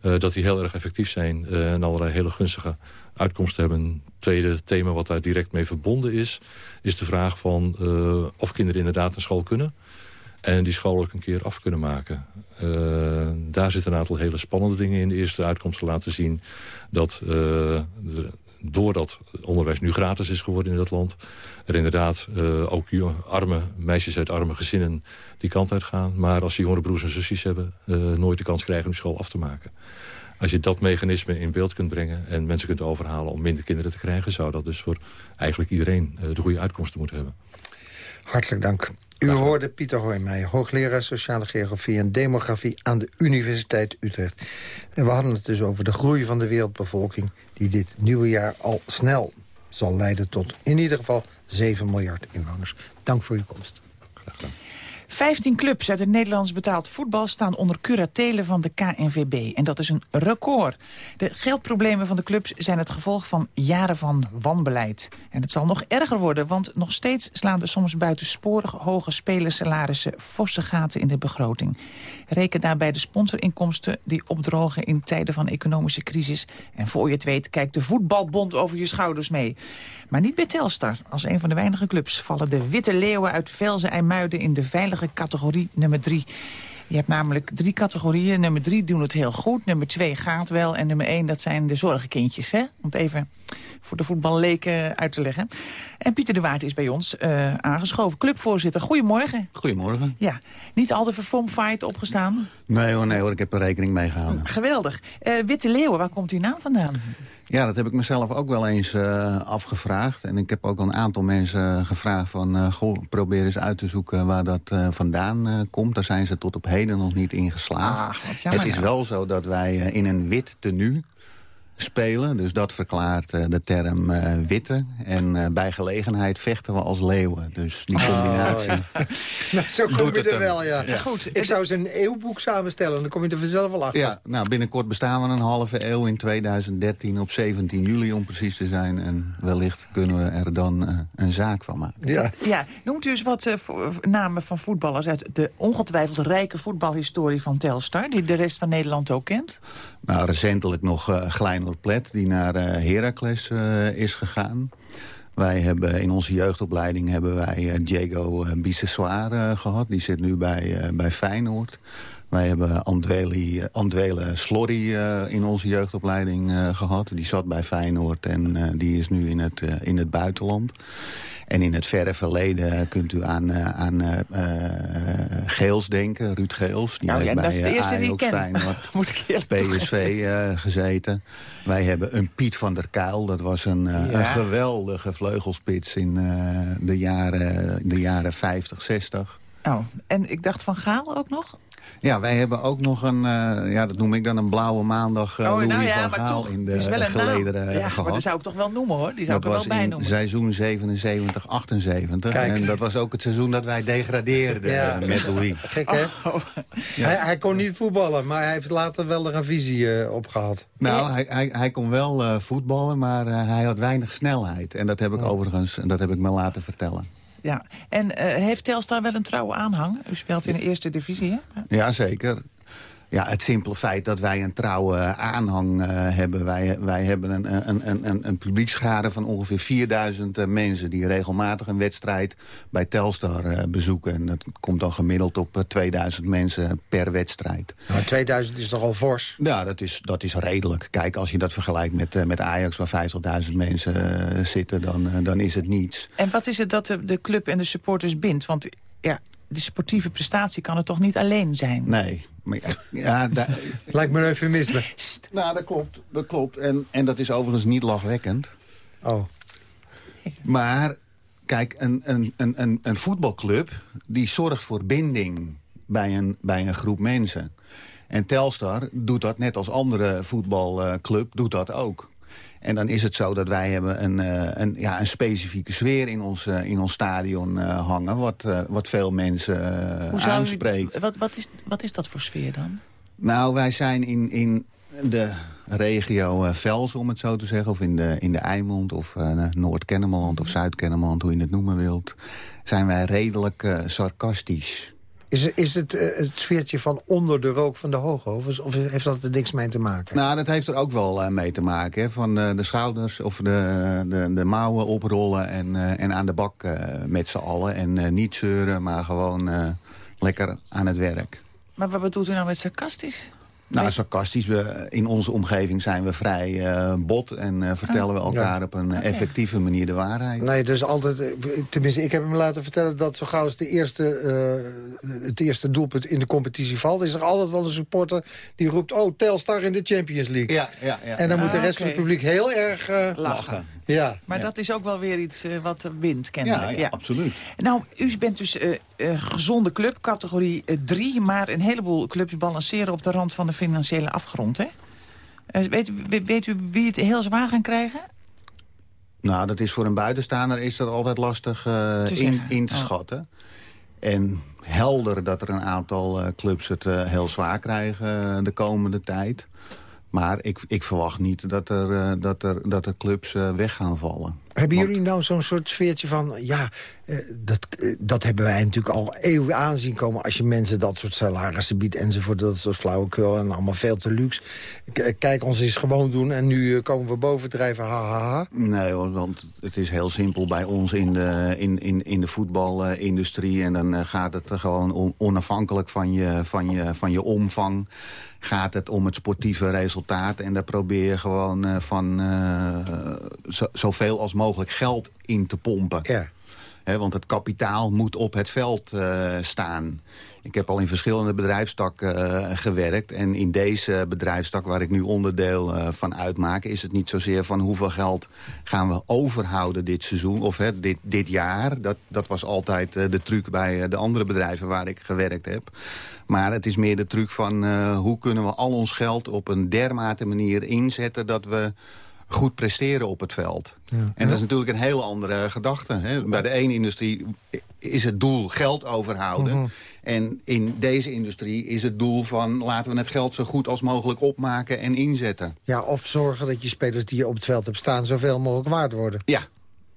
dat die heel erg effectief zijn en allerlei hele gunstige uitkomsten hebben. tweede thema wat daar direct mee verbonden is... is de vraag van of kinderen inderdaad naar school kunnen... en die school ook een keer af kunnen maken. Uh, daar zitten een aantal hele spannende dingen in. De eerste uitkomsten laten zien dat... Uh, doordat onderwijs nu gratis is geworden in dat land... er inderdaad uh, ook arme meisjes uit arme gezinnen die kant uit gaan. Maar als ze jongere broers en zusjes hebben... Nooit de kans krijgen om school af te maken. Als je dat mechanisme in beeld kunt brengen... en mensen kunt overhalen om minder kinderen te krijgen... zou dat dus voor eigenlijk iedereen de goede uitkomsten moeten hebben. Hartelijk dank. U hoorde Pieter Hoijmeijer, hoogleraar sociale geografie en demografie aan de Universiteit Utrecht. En we hadden het dus over de groei van de wereldbevolking... die dit nieuwe jaar al snel zal leiden tot in ieder geval 7 miljard inwoners. Dank voor uw komst. Graag gedaan. 15 clubs uit het Nederlands betaald voetbal staan onder curatele van de KNVB. En dat is een record. De geldproblemen van de clubs zijn het gevolg van jaren van wanbeleid. En het zal nog erger worden, want nog steeds slaan de soms buitensporig hoge spelersalarissen forse gaten in de begroting. Reken daarbij de sponsorinkomsten die opdrogen in tijden van economische crisis. En voor je het weet kijkt de voetbalbond over je schouders mee. Maar niet bij Telstar. Als een van de weinige clubs vallen de witte leeuwen uit Velzen en Muiden in de veilige categorie nummer drie. Je hebt namelijk drie categorieën. Nummer drie doen het heel goed. Nummer twee gaat wel. En nummer één, dat zijn de zorgenkindjes. Hè? Om het even voor de voetballeken uit te leggen. En Pieter de Waard is bij ons uh, aangeschoven. Clubvoorzitter, goedemorgen. Goedemorgen. Ja, niet al te verfomfight opgestaan? Nee hoor, nee hoor, ik heb er rekening mee gehouden. Geweldig. Uh, Witte Leeuwen, waar komt uw naam vandaan? Ja, dat heb ik mezelf ook wel eens uh, afgevraagd. En ik heb ook al een aantal mensen gevraagd van... Uh, goh, probeer eens uit te zoeken waar dat uh, vandaan komt. Daar zijn ze tot op heden nog niet in geslaagd. Ah, het is wel zo dat wij in een wit tenue spelen. Dus dat verklaart uh, de term uh, witte. En uh, bij gelegenheid vechten we als leeuwen. Dus die combinatie... Oh, [LAUGHS] ja. nou, zo kom je er wel, ja. ja. Goed, ik zou eens een eeuwboek samenstellen. Dan kom je er vanzelf wel achter. Ja, nou, binnenkort bestaan we een halve eeuw in 2013 op 17 juli om precies te zijn. En wellicht kunnen we er dan een zaak van maken. Ja, ja. noemt u eens wat namen van voetballers uit de ongetwijfeld rijke voetbalhistorie van Telstar... die de rest van Nederland ook kent? Nou, recentelijk nog uh, Gleinor Plet, die naar uh, Heracles uh, is gegaan. Wij hebben in onze jeugdopleiding hebben wij Diego Bisessoir gehad. Die zit nu bij, bij Feyenoord. Wij hebben Andweli, Andwele Slorry in onze jeugdopleiding gehad. Die zat bij Feyenoord en die is nu in het, in het buitenland. En in het verre verleden kunt u aan, aan Geels denken, Ruud Geels. Die nou, heeft ja, bij dat is de eerste Ajax, die ik ken. Feyenoord, [LAUGHS] Moet ik PSV gezeten. Wij hebben een Piet van der Kuil. Dat was een, ja. een geweldige vleugelspits in de, jaren, de jaren 50, 60. Oh, en ik dacht van Gaal ook nog? Ja, wij hebben ook nog een, uh, ja, dat noem ik dan een blauwe maandag uh, oh, Louis nou ja, van Gaal in de gelederen ja, gehad. Maar dat zou ik toch wel noemen hoor, die zou dat ik er wel bij noemen. seizoen 77, 78. Kijk. En dat was ook het seizoen dat wij degradeerden ja. met Louis. [LAUGHS] Gek hè? Oh. [LAUGHS] Hij, hij, kon niet voetballen, maar hij heeft later wel er een visie uh, op gehad. Nou, hij, hij, hij kon wel voetballen, maar hij had weinig snelheid. En dat heb ik oh. overigens, dat heb ik me laten vertellen. Ja, en uh, heeft Telstar wel een trouwe aanhang? U speelt in de eerste divisie, hè? Ja, zeker. Ja, het simpele feit dat wij een trouwe aanhang uh, hebben. Wij, wij hebben een, een, een, een publiekschade van ongeveer 4000 uh, mensen... die regelmatig een wedstrijd bij Telstar uh, bezoeken. En dat komt dan gemiddeld op 2000 mensen per wedstrijd. Maar 2000 is toch al fors? Ja, dat is, dat is redelijk. Kijk, als je dat vergelijkt met, met Ajax... waar 50.000 mensen zitten, dan, dan is het niets. En wat is het dat de, de club en de supporters bindt? Want ja, de sportieve prestatie kan het toch niet alleen zijn? Nee, maar ja, ja [LAUGHS] Lijkt me een eufemisme. Nou, dat klopt. Dat klopt. En, en dat is overigens niet lachwekkend. Oh. Maar, kijk, een, een, een, een voetbalclub... die zorgt voor binding bij een, bij een groep mensen. En Telstar doet dat net als andere voetbalclub, doet dat ook. En dan is het zo dat wij hebben een, uh, een, ja, een specifieke sfeer in ons, uh, in ons stadion uh, hangen... wat, wat veel mensen aanspreekt. U, wat, wat, is, wat is dat voor sfeer dan? Nou, wij zijn in, in de regio Vels, om het zo te zeggen... of in de, in de Eimond, of Noord-Kennemerland, of Zuid-Kennemerland... hoe je het noemen wilt... zijn wij redelijk sarcastisch. Is, is het uh, het sfeertje van onder de rook van de hoogovens? Of heeft dat er niks mee te maken? Nou, dat heeft er ook wel uh, mee te maken. Hè? Van uh, de schouders of de, de, de mouwen oprollen en, en aan de bak met z'n allen. En niet zeuren, maar gewoon lekker aan het werk. Maar wat bedoelt u nou met sarcastisch? Nou, sarcastisch. We, in onze omgeving zijn we vrij uh, bot en uh, vertellen we elkaar op een effectieve manier de waarheid. Nee, dus altijd, tenminste, ik heb hem laten vertellen dat zo gauw als de eerste, uh, het eerste doelpunt in de competitie valt, is er altijd wel een supporter die roept, oh, Telstar in de Champions League. Ja, ja, ja. En dan ja. moet de rest ah, okay. van het publiek heel erg lachen. Ja. Maar ja. dat is ook wel weer iets uh, wat wint, kennelijk. Ja, ja, absoluut. Nou, u bent dus gezonde club, categorie 3... maar een heleboel clubs balanceren op de rand van de financiële afgrond, hè? weet, weet u wie het heel zwaar gaan krijgen? Nou, dat is voor een buitenstaander is dat altijd lastig in, in, te oh. schatten. En helder dat er een aantal clubs het heel zwaar krijgen de komende tijd. Maar ik, ik verwacht niet dat er, dat er, dat er clubs weg gaan vallen. Hebben Want... jullie nou zo'n soort sfeertje van... ja, uh, dat, dat hebben wij natuurlijk al eeuwen aanzien komen... als je mensen dat soort salarissen biedt enzovoort... dat soort flauwekul en allemaal veel te luxe. K kijk, ons eens gewoon doen en nu komen we bovendrijven, ha, ha, ha. Nee hoor, want het is heel simpel bij ons in de, in, in, in de voetbalindustrie... en dan gaat het gewoon on onafhankelijk van je, van, je, van je omvang gaat het om het sportieve resultaat. En daar probeer je gewoon van uh, zo, zoveel als mogelijk geld in te pompen. Ja. He, want het kapitaal moet op het veld uh, staan. Ik heb al in verschillende bedrijfstakken uh, gewerkt. En in deze bedrijfstak waar ik nu onderdeel uh, van uitmaak... is het niet zozeer van hoeveel geld gaan we overhouden dit seizoen... of dit, dit jaar. Dat, dat was altijd de truc bij de andere bedrijven waar ik gewerkt heb. Maar het is meer de truc van hoe kunnen we al ons geld... op een dermate manier inzetten dat we goed presteren op het veld. Ja. En dat is natuurlijk een heel andere gedachte. Hè? Bij de ene industrie is het doel geld overhouden. -hmm. En in deze industrie is het doel van... laten we het geld zo goed als mogelijk opmaken en inzetten. Ja, of zorgen dat je spelers die je op het veld hebt staan... zoveel mogelijk waard worden. Ja,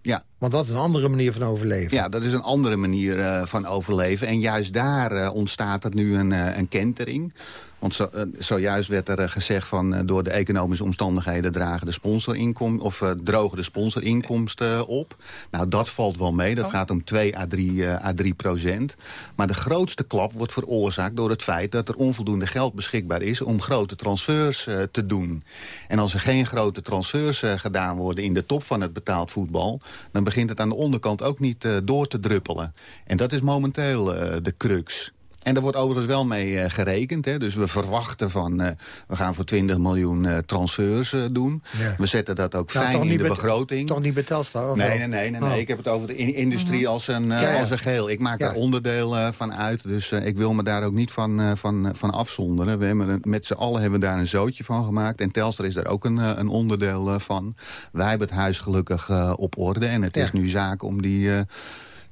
ja. Want dat is een andere manier van overleven. Ja, dat is een andere manier uh, van overleven. En juist daar uh, ontstaat er nu een, uh, een kentering. Want zo, zojuist werd er gezegd van door de economische omstandigheden dragen de sponsorinkom of drogen de sponsorinkomsten op. Nou, dat valt wel mee. Dat oh. gaat om 2 à 3, à 3 procent. Maar de grootste klap wordt veroorzaakt door het feit dat er onvoldoende geld beschikbaar is om grote transfers te doen. En als er geen grote transfers gedaan worden in de top van het betaald voetbal, dan begint het aan de onderkant ook niet uh, door te druppelen. En dat is momenteel uh, de crux. En daar wordt overigens wel mee uh, gerekend. Hè. Dus we verwachten van, uh, we gaan voor 20 miljoen uh, transfers doen. Ja. We zetten dat ook nou, fijn in de begroting. Toch niet bij Telstar? Nee, nee, nee, nee, nee. Oh. Ik heb het over de in industrie mhm. als een, ja, als een geheel. Ik maak daar onderdeel van uit. Dus ik wil me daar ook niet van, van, van afzonderen. We hebben, met z'n allen hebben we daar een zootje van gemaakt. En Telstar is daar ook een, een onderdeel van. Wij hebben het huis gelukkig op orde. En het is nu zaak om die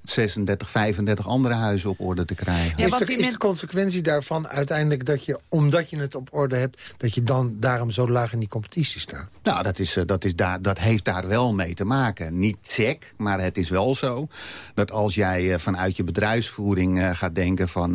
36, 35 andere huizen op orde te krijgen. is, de, is de consequentie daarvan uiteindelijk dat je, omdat je het op orde hebt... dat je dan daarom zo laag in die competitie staat? Nou, dat, is, eh, dat, is daar, dat heeft daar wel mee te maken. Niet sec, maar het is wel zo... dat als jij eh, vanuit je bedrijfsvoering eh, gaat denken van...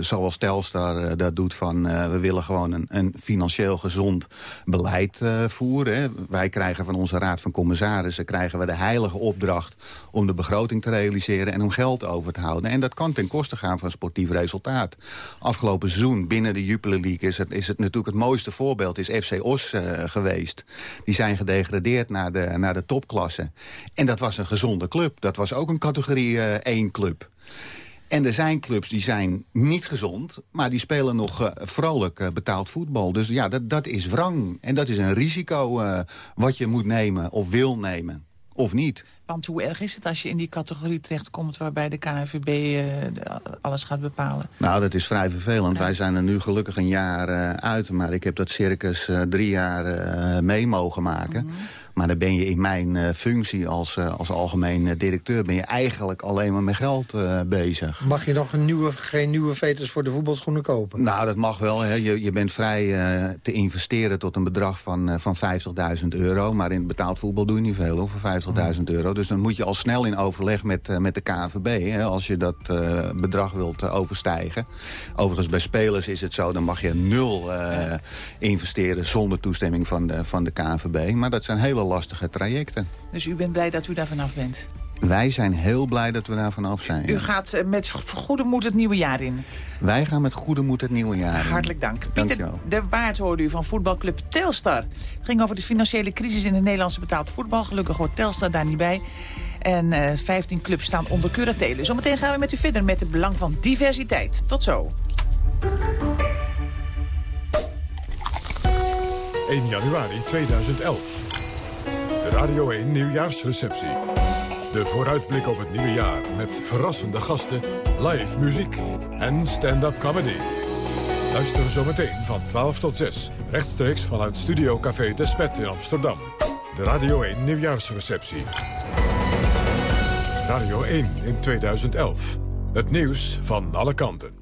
zoals Telstar dat doet van... we willen gewoon een, een financieel gezond beleid voeren. Wij krijgen van onze raad van commissarissen... krijgen we de heilige opdracht om de begroting te realiseren en om geld over te houden. En dat kan ten koste gaan van sportief resultaat. Afgelopen seizoen binnen de Jupiler League is het, is het natuurlijk het mooiste voorbeeld... is FC Os uh, geweest. Die zijn gedegradeerd naar de, naar de topklasse. En dat was een gezonde club. Dat was ook een categorie uh, 1 club. En er zijn clubs die zijn niet gezond, maar die spelen nog uh, vrolijk betaald voetbal. Dus ja, dat, dat is wrang. En dat is een risico wat je moet nemen of wil nemen. Of niet. Want hoe erg is het als je in die categorie terechtkomt... waarbij de KNVB uh, alles gaat bepalen? Nou, dat is vrij vervelend. Wij zijn er nu gelukkig een jaar uh, uit. Maar ik heb dat circus uh, drie jaar mee mogen maken. Mm -hmm. Maar dan ben je in mijn uh, functie als, uh, als algemeen uh, directeur... ben je eigenlijk alleen maar met geld bezig. Mag je nog een nieuwe, geen nieuwe veters voor de voetbalschoenen kopen? Nou, dat mag wel. Hè. Je, je bent vrij te investeren tot een bedrag van, van 50.000 euro. Maar in betaald voetbal doe je niet veel hoor, voor 50.000 euro. Dus dan moet je al snel in overleg met, met de KNVB... Hè, als je dat bedrag wilt overstijgen. Overigens, bij spelers is het zo... dan mag je nul investeren zonder toestemming van de, van de KNVB. Maar dat zijn hele lastige trajecten. Dus u bent blij dat u daar vanaf bent? Wij zijn heel blij dat we daar vanaf zijn. U gaat eh, met goede moed het nieuwe jaar in? Wij gaan met goede moed het nieuwe jaar in. Hartelijk dank. Pieter de Waard hoorde u van voetbalclub Telstar. Het ging over de financiële crisis in het Nederlandse betaald voetbal. Gelukkig hoort Telstar daar niet bij. En uh, eh, 15 clubs staan onder curatele. Zometeen gaan we met u verder met het belang van diversiteit. Tot zo. 1 januari 2011. Radio 1 nieuwjaarsreceptie. De vooruitblik op het nieuwe jaar met verrassende gasten, live muziek en stand-up comedy. Luister zometeen van 12 tot 6, rechtstreeks vanuit Studio Café Despet in Amsterdam. De Radio 1 nieuwjaarsreceptie. Radio 1 in 2011. Het nieuws van alle kanten.